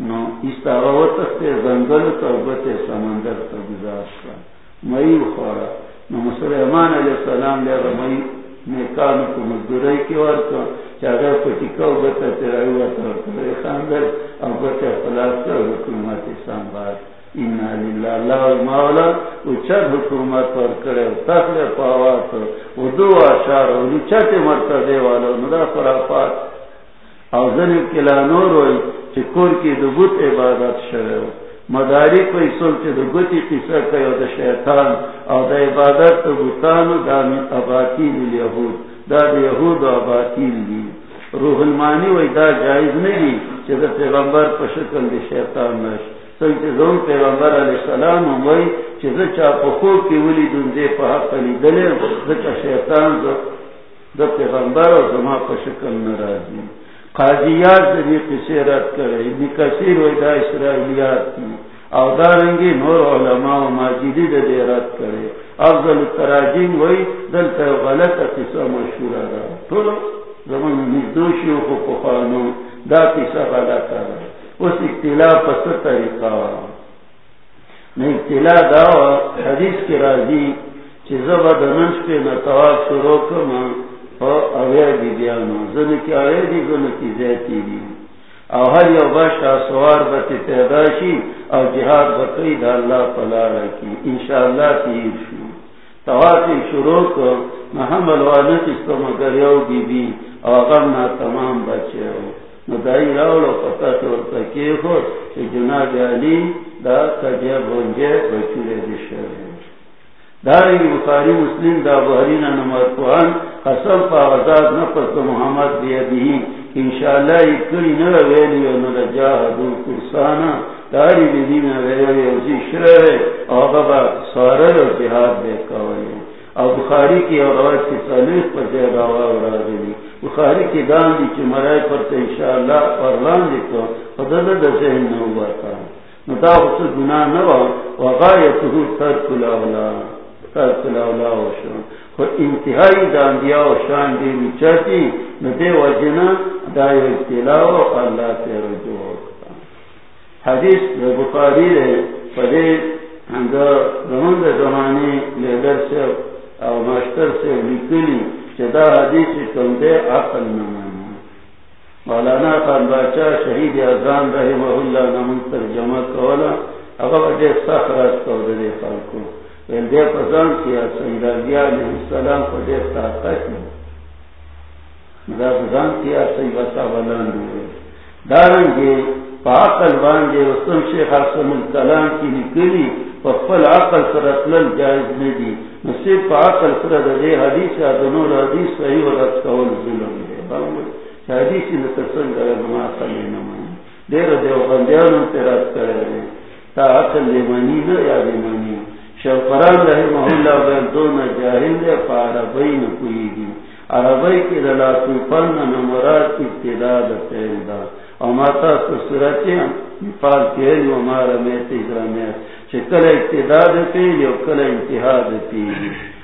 استاغا تختے زنگل تربت سمندر تا گزار شا مئی خوارا۔ نو سلیمان علیہ السلام لے رمئی نیکانو کو مزدورائی کی اور ورکا چاگر پٹکاو بتا تیرائی وطا کرے خاندر او بتا خلاص کر حکومت سامبار اینا للہ اللہ مولا او چد حکومت ور کرے تخل پاوات او دو آشار او چت مرتا دے والا ندا خرافات۔ او ذنب کلا نور ہوئی چکور کی دو بوت عبادت شرے مداری کوئی سلچ دو گتی قصہ کئی او دا شیطان او دا عبادت دو بوتانو دا من اباتیل الیہود. دا دا یہود و اباتیل لی روح المانی وی دا جائز نہیں چی دا پیغمبر پا شکل دی شیطان نش. سنچ زون پیغمبر علیہ السلام وی چی دا چا پا خوب کی ولی دن دے پا حق لی دلے دا چا شیطان دا پیغمبر و زما پا شکل نرازی. قاضیات دی قصے رد کرے، ابن کثیر ویدا اسرائیلیات کی۔ او دارنگی نور علماء و ماجدی دے دے رد کرے۔ افضل تراجیم وی دلتا غلط قصہ مشہور دا۔ تو زمان نزدوشی و پخانو دا قصہ غلط دا۔ اس اقتلاع پس طریقہ نہیں اقتلاع دا حدیث کی راضی چیزا با دنش پہ نتواب شروع کما اویر دی کی کی زیتی دی. او هر یو باشا سوار بتی پیداشی او جہاد بقی دا اللہ پلا رکی. انشاءاللہ تیر شو. تواتی شروع کو محمد مگر یو بی بی. او غمنا تمام بچے ہو ندائی راولو پتا تورتا کی خود چی جناب علی دا کجے بونجے بچولے دی شروع داری بخاری مسلم دا بحرین نمبر قرآن قسم پا غزاد نفس محمد بیدی انشاءاللہ اکری نر ویلی و نر جاہدو کرسانا. داری بیدی بیدین ویلی وزی شرر آغبا سارر و جہاد بے کولی او بخاری کی اور کی صلیح پر دے راوا و راغلی بخاری کی دان دی چی مرائی پر تے انشاءاللہ پرلان دی تو خدد دا ذہن نو باتا نتا خصوص گناہ نوا وغایتو ترک الاولا. ترک الاولا وشو خو انتہائی داندیا و شان دیوی چاہتی ندے وجنا دائیو ابتلاو اللہ تے رجوع ہوتا حدیث بخاری رہے پدے زمان زمانے لیڈر سے او ماشتر سے لکلی چدا حدیث کم دے عقل نمانی۔ مولانا خان باچا شہید اعظام رحمہ اللہ نمون ترجمہ کولا اگر وجہ سخرات کو دے خلقوں دے پسان کیا سید علیہ السلام کو دے طاقت دا پسان کیا سید وسا بلان دے دارن گے پاکل رسول شیخ حسن الکلام کی نکلی فقفل عقل سرطلل جائز ندی نصیب پاکل سرد دے حدیث آدنور حدیث صحیح و رد کول ظلم دے باوی حدیثی نتسن کرے نما صلی دیر دیو بندیانوں تیرات کرے دے تا عقل لیمانی نا یا لیمانی شوقران رحمہ اللہ بین دون جاہل دے پا عربی نکوئی گی عربی کی دلا توپن نمرات ابتداد فیل دا او ماتا سسرتی نفال کیلی و مارا میت اجرامیت چکل ابتداد فیل و کل انتحاد فیل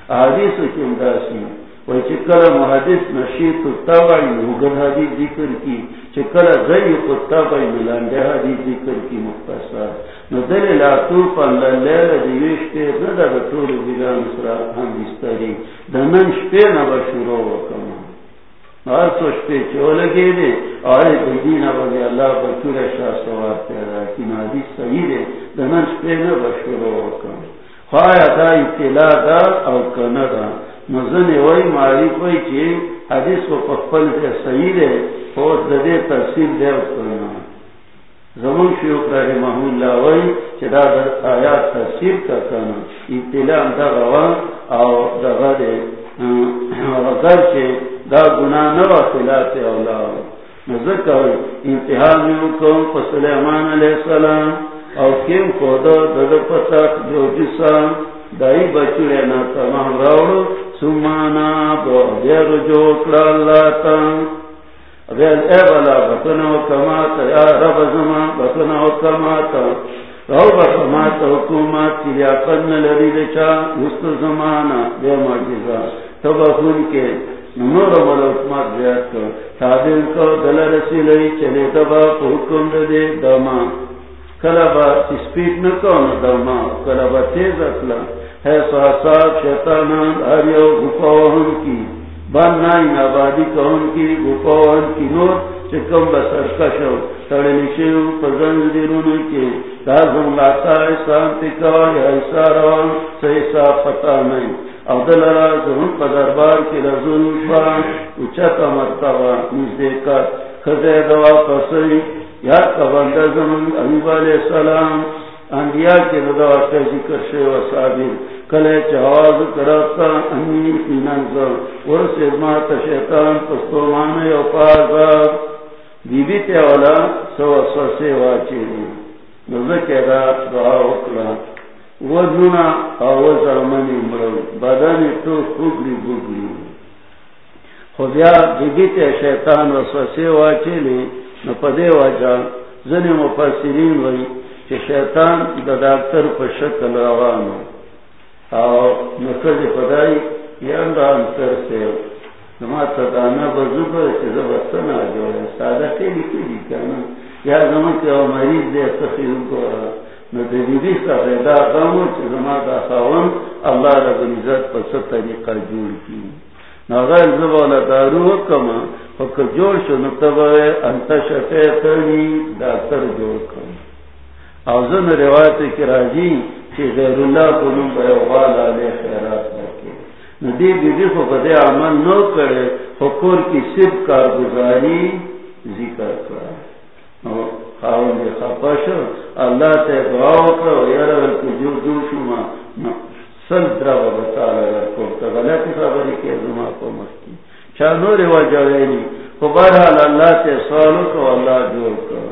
حدیث کم داسی. و چکل محدث نشیط تبعی مغل حدیث ذکر کی. چکل ضیق تبعی ملاندہ حدیث ذکر کی مختصر. نو دل لا دیوش ندا بستری شروع چو لگے اللہ بطول شاہ سوار پیدا کی صحیح دنن شپے نبا شروع وکما خواہ دا اطلاع دا او وی ماری کوئی چی حدیث کو پخپل دے صحیح دے فوز دے تفصیل دے وکنا زمون شیوخ رحمہ اللہ وی چدا در آیات تفسیر کا کنا اطلاع دا غوان او دا غدے وگر چے دا گناہ نوا خلاف اولا. نذکر انتحال میں کون پسلیمان علیہ السلام او کیم کودا دا پتاک جو جسا دائی بچوڑے نا تمام راوڑ، سمانا بو دیر جو کلا اللہ تان غیر اے بلا بکنا و کماتا یا رب زمان بکنا و کماتا رو بکماتا حکومات کی لیا قدن دچا وست زمانا بے معجزہ تو بخون کے نمور مولا حکمات بیاد کر تابل کو دل رسی لئی، چلے دبا حکم دے دما کلبا سپیٹ نکو نا دما کلبا تیز اکلا ہے سواساب شیطانان، آریو، گفاوہن کی۔ بن نائی نابادی کون کی گپوان کی نور چکم بسر کشو تڑی نشیو پزنز دیرونو کی. تازم لاتا ایسان تکوا یا ایسا روان سا ایسا پتا نئی او دل را زمون پا دربار کی رزون شوان. اچتا مرتبا نزدے کر خزے دوا پسی یا کبند زمون عیب علیہ السلام. انبیاء کے دعا کا ذکر شے و کلے چواز کرتا انی ننزل۔ ورس ادمات شیطان پستو مانے و پازا بی بی تے اولا سو سوسے واچی دی نزکے رات دعا اکلا وزننا آوز ارمنی مرو۔ بدن تو خوگلی بگلی۔ خودیا بی بی تے شیطان و سوسے واچی لی نپدے واجا زنی مفسرین وی کہ شیطان دا ڈاکٹر پر شکل روانو او نکل یا سے نما تدانا جو ہے سادہ کنا یا زمان او مریض دے نو سا غیدا غمو دا اللہ رب العزت پر سب طریقہ جوڑ کی نو غیر زبالا دارو فکر جوڑ شو انتا جوڑ کن اوزن روایت کی راجی چی غیر اللہ کو نم بے خیرات کو عمل نو کرے حکور کی سب کارگزاری ذکر کرا خاون اللہ تے دعاو کرو جو جو سل بتا لگا غلط خبر زما کو مستی چانو رواج ویلی بہرحال اللہ تے سوال کو اللہ جوڑ کرو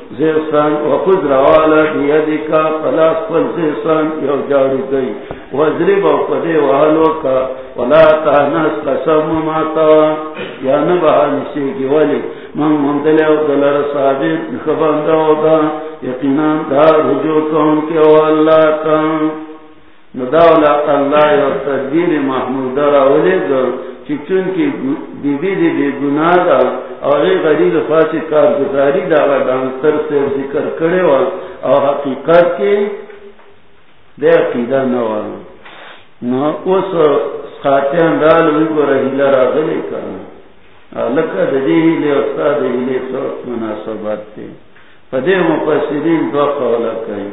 زیرسان وخود روالا بیدکا پلاس پل زیرسان یو جاڑو گئی وزرب او پدے والو کا ولا تانس قسم ماتا. یا نبا نسیگی ولی من مندل او دلر صادق خبند او دا. یقینا دا رجوع کون کے واللہ کا نداولا اللہ یا تدبیر محمود را ولی گا چون کی بی بی دی بی گناہ دا اور غریب فاسی کارگزاری دا دانستر سے ذکر کرے وا اور حقیقت کی دے عقیدہ نوالو نو اس خاتیان دال وی گو رہی لرا غلی کرنا لکہ دی ہیلے استاد ہیلے سوت مناسبات تے۔ فدے مفسرین دو قولا کئی۔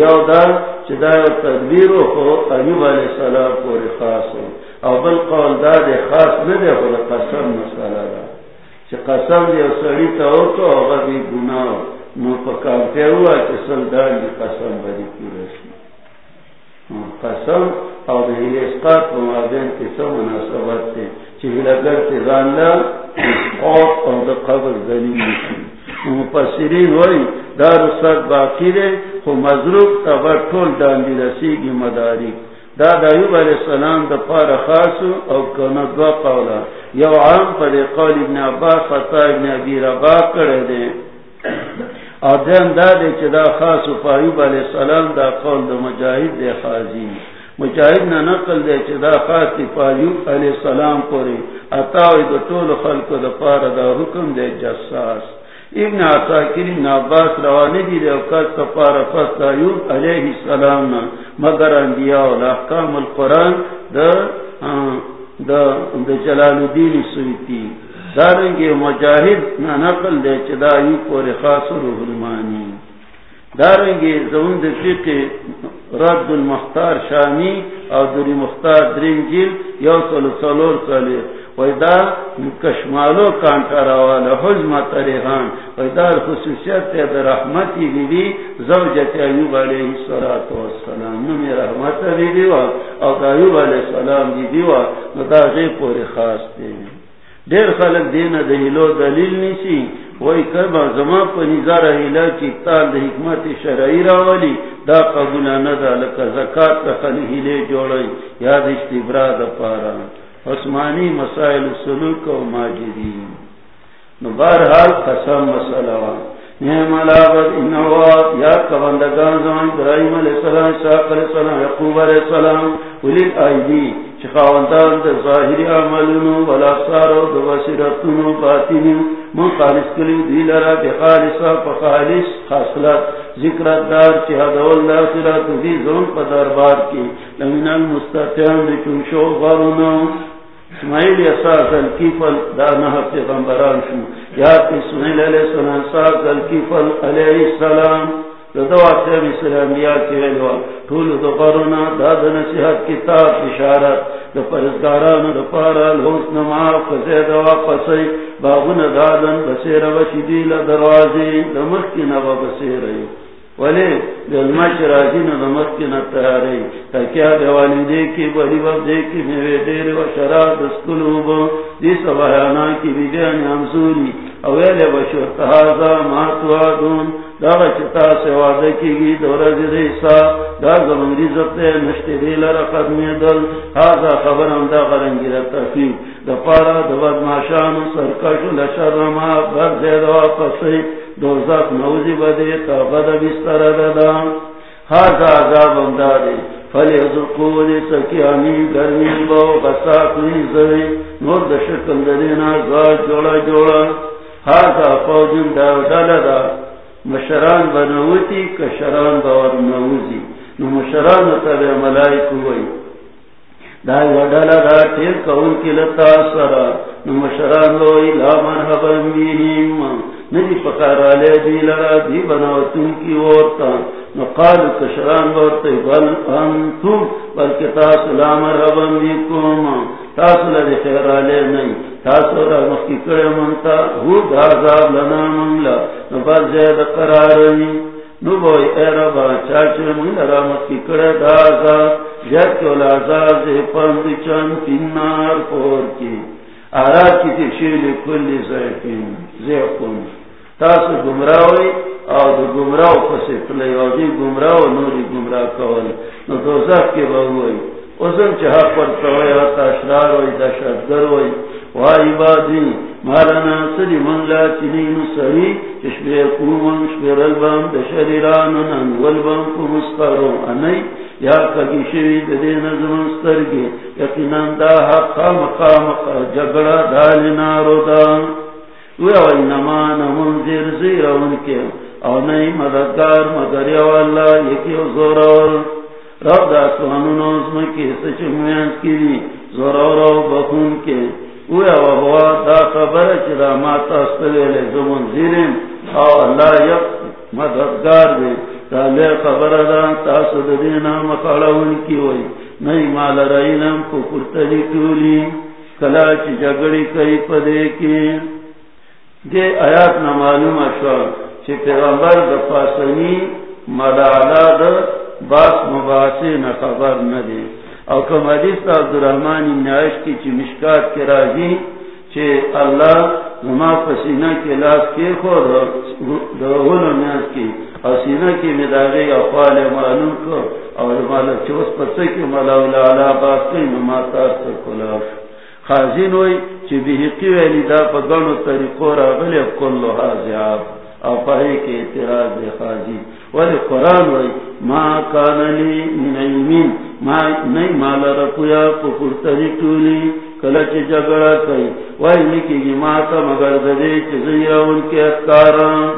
یو دا چدا تدبیرو کو ایوب علیہ السلام پوری خاص ہو۔ او بل قول دا دے خاص نہ دے خود قسم مسئلہ دا چی قسم دے سڑی تا ہو تو اگر بھی گناہ نو پکام تے ہوا چی سلدان دی قسم بری کی رسی قسم او دے ہی اسقات و مابین کی سو مناسبت تے چی لگر تے زانلا اسقات او دا قبر دلیل نشی مپسرین ہوئی دار سر باقی دے خو مضروب تا تبر ٹول ڈاندی رسی گی مداری دا دایوب علیہ السلام دا پار خاص او کنا دو قولا یو عام پر قول ابن عباس، خطا ابن ابی ربا کرے دے او دین دا دے چی دا خاص پا ایوب علیہ السلام دا قول دا مجاہد دے خازی مجاہد نا نقل دے چی دا خاص پا ایوب علیہ السلام پوری اتاوی دا طول خلق دا پار دا حکم دے جساس. ابن عطاکر ابن عباس روانی دی دے اوقات کپار فست ایوب علیہ السلام نا مگر انبیاء و احکام القرآن دا دا دا جلال الدین سویتی. دارنگی مجاہد نا نقل دے چدا ایوب پور خاص روح المانی. دارنگی زون دے فقہ رد المختار شامی او دری مختار درنجیل یو سلو سلور سلیر ویدا کشمالو کانٹارا والا حجم تریحان ویدا خصوصیت در رحمتی بی بی زوجت ایوب علیہ السلام نمی رحمت بی بی و او دا ایوب علیہ السلام بی بی و دا غیب پوری خاص دی دیر خلق دین دہیلو دلیل نیسی وی کربا زمان پا نظار حیلہ کی تال دا حکمت شرعی راولی دا قبولا ندا لکا زکاة تا خلی حیلے جوڑی یاد اشتبرا دا پارا عثمانی مسائل سلوک و ماجری نو بارحال قسم مسئلہ نعم العبد انوات یا کبندگان زمان ابراہیم علیہ السلام شاق علیہ السلام یقوب علیہ السلام ولی آئیدی چخاوندان دا ظاہری عملونو ولا سارو دا بصیرتونو، باطنی، من خالص کلی دی لرا بخالصا فخالص خاصلت ذکرت دار چی حدو اللہ صلات دی زون پا دربار کی. لمن المستطیان دی چونشو غرونو اسماعیل اساس الکیفل دا نہ پیغمبران شو. یا اسماعیل علیہ السلام اساس الکیفل علیہ السلام. دوا تیب اسلامیا کے لوا طول دو قرنا دا دا نصیحت کتاب اشارت. دا پرزگاران دا پارا الحسن معاف قزید واقصی باغن دادن بسیر وشدیل دروازی دا مخی نبا بسیر ایو ولی دلما چراجی نہ نمک کی نہ تیاری. کیا دیوالی دے کی بڑی بب دے کی میوے دیر و شراب دسکلوب دی سبایانا کی بیدیان امسولی اویل بشور تحازا ماتوا دون دا چتا سے وعدہ کی گی دورا دیسا دا زمان رزق دے نشتی دی لرا قدمی دل حازا خبر ہم دا غرنگی رتا فی دا پارا دا بدماشان سرکش لشر ما بر زید واپسی دوزاق نوزی بدی تا بد بستر ددا حاضر عذاب امدادی فلی ازرقو دی سکی آمی گرمی با بساک نیزوی نور دا شکل دینا زاد جوڑا جوڑا. حاضر فوجن دا دل مشران بنوتی کشران باور نوزی نو مشران تا ملائکو وی. دا وڈالا دا تیر کون کی لتا سرا لوئی لا مرحبا بیہیم ندی دی لرا، دی بناوتن کی ورطا کشران ورطا بل انتم، بلکہ لا مرحبا بیکوم لدی را مخی کرے منتا، ہو دا عذاب لنا منگلا۔ نو زید قرار اے ربا را مخی کرے دا عذاب۔ پند چند تینار پور کی آرا کی شیل کلی زیفین، زیفون. تاسو گمراہ ہوئی او دو گمراہ پسے پلے اور دی گمراہ و نوری گمراہ کول. نو دوزخ کے بہو ہوئی اوزن چہا پر توئی آتا اشرار ہوئی دشت گر ہوئی وائی مارانا سری من لا چنین سری چشبی قومن شبی رلبان دشریران نن والبان کو مسترو انی یا کگی شوید دین زمن سترگی یقینان دا حق مقام جگڑا دال نارو دا وی انما نمنزر زیر ان کے او نئی مددگار مگر یو اللہ یکی زورور رب دا سوانو نوزم کی سچمیان کی زورور و بخون کے دا خبر چرا ما تاستویل او مددگار دے تا خبر دا کی وی نئی مال رئینم پکرتلی کولی کلا چی جگڑی کئی پدے کی. دے آیات نہ معلوم اشوال چی پیغمبر دا پاسنی مدعلا باس مباسی نہ خبر نہ دے او کم حدیث تا عبدالرحمن نیائش کی چی مشکات کے راجی چی اللہ زما پسینہ کے لاس کے خود دا غلو نیاز کی او سینہ کی مداغی اقوال معلوم کو او مالا چوس پسکی ملاولا علا باس کئی نماتا سکلاف خازین ہوئی چی بحقی ویلی دا پا گنو طریقو را غلی کلو حاضیاب او پاہی کے اعتراض دے خازی ولی قرآن ہوئی ما کانلی من ایمین ما نئی مالا رکویا پکر طریقولی کلچ جگڑا کئی۔ وی نکی گی ماتا، مگر دے چی ان کے اتکاران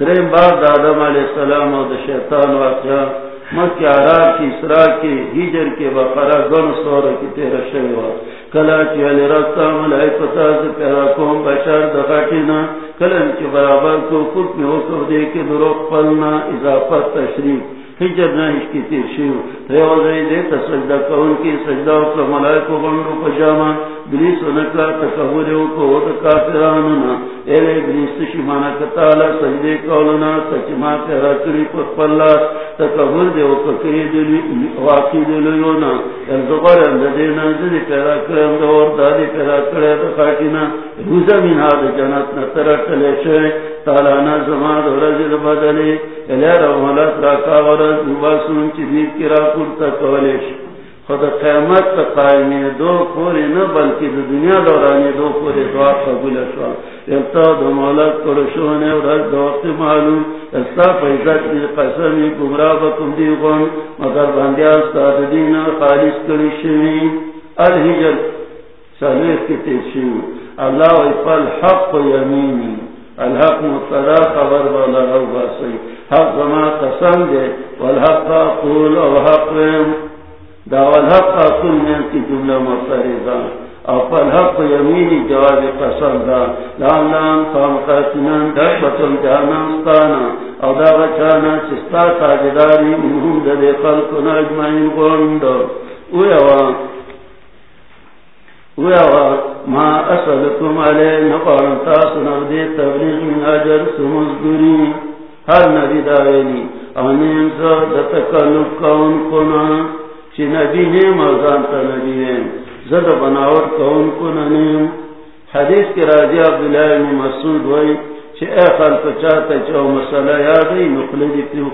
درین بار دا آدم علیہ السلام و دا شیطان واقعا مکی آرار کی اسرا کی ہیجر کے بقرہ گن سورا کی، تیرہ شویوہ کلا چی علی رستا ملائی پتاز پیدا کون بشار دخاتینا کلا چی برابر کو کت میں ہو حکم دے کے دروق پلنا، اضافت، تشریف۔ فکر نہ اس کی تیر شیو ریوزائی دے تا سجدہ کون کی سجدہ اکلا ملائکو بندو پجاما بلیس و نکلا تکبریو کو ود کافرانونا. ایلے بلیس تشیمانا کتالا سجدے کولنا تچما پیرا کری پر پلاس. تکبر دے وکا کری دلی، واقعی دلیونا ارزقار انددینا زدی پیرا کرم دور دادی پیرا کرے دخاتینا روزا من حاد جنت نترک لے شوئے. تالانا زمان رزل بدلی. الیر ملت راکا ورز مباسون چی دید کی را پورتا کولیش خود قیمت تا قائمی دو پوری نا بلکی دو دنیا دورانی دو پوری دعا قبول شوا یلتا دو مولت کرشونے ورز دو وقت معلوم استا پیزت دی قسمی گمرا بکم دی غن مگر بندیا استاد دین خالص کری شوی الحجر سلیخ کی تیز شوی اللہ وی فال حق یمینی. الحق مبتدا خبر والا ہوگا صحیح حق زما قسم دے والحق قول او حق دا والحق قول میں کی جملہ مفرزا او فالحق یمینی جواب قسم دا۔ لعلان قام قاتنان دکبتن جانستانا او دا بچانا چستا تاجداری منہم دے خلق نجمعین گوند اویوان ما اسلکم علی نقارن تاسو نردی تبلیغ من اجر سمزدوری۔ ہر نبی دائنی انیم سا دتکلف کون کنا۔ چی نبی نیم ازان تا نبی نیم. زد بناور کون حدیث عبداللہ ابن مسعود ہوئی چی اے خلق چاہتا مسئلہ پیو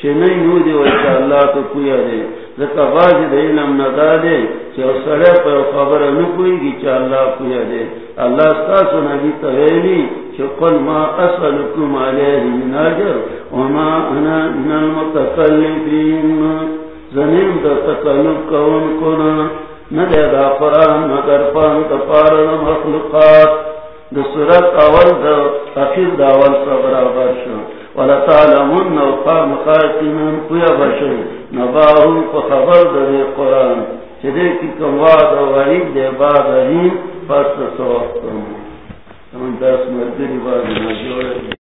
چی نئی اللہ تو کویا دے زکا بازی دے علم ندا دے چی او سڑے پر خبر نکوئی گی اللہ کویا دے اللہ ستاسو نبی تویلی چی قل ما علیہ من آجر وما انا من المتقلبین زنیم دا تقلب کون کنا ندے دا قرآن مگر پان دا پارن مخلوقات. دا صورت اول دا، اخیر دا اول سا برابر شو. ولا تعلمون او قام قاتمن کویا بشر نباہو کو خبر دے قرآن. چدے کی کم وعد و وعید دے بعد ہی پس سوقتم ہم دس مردی بعد نجوڑے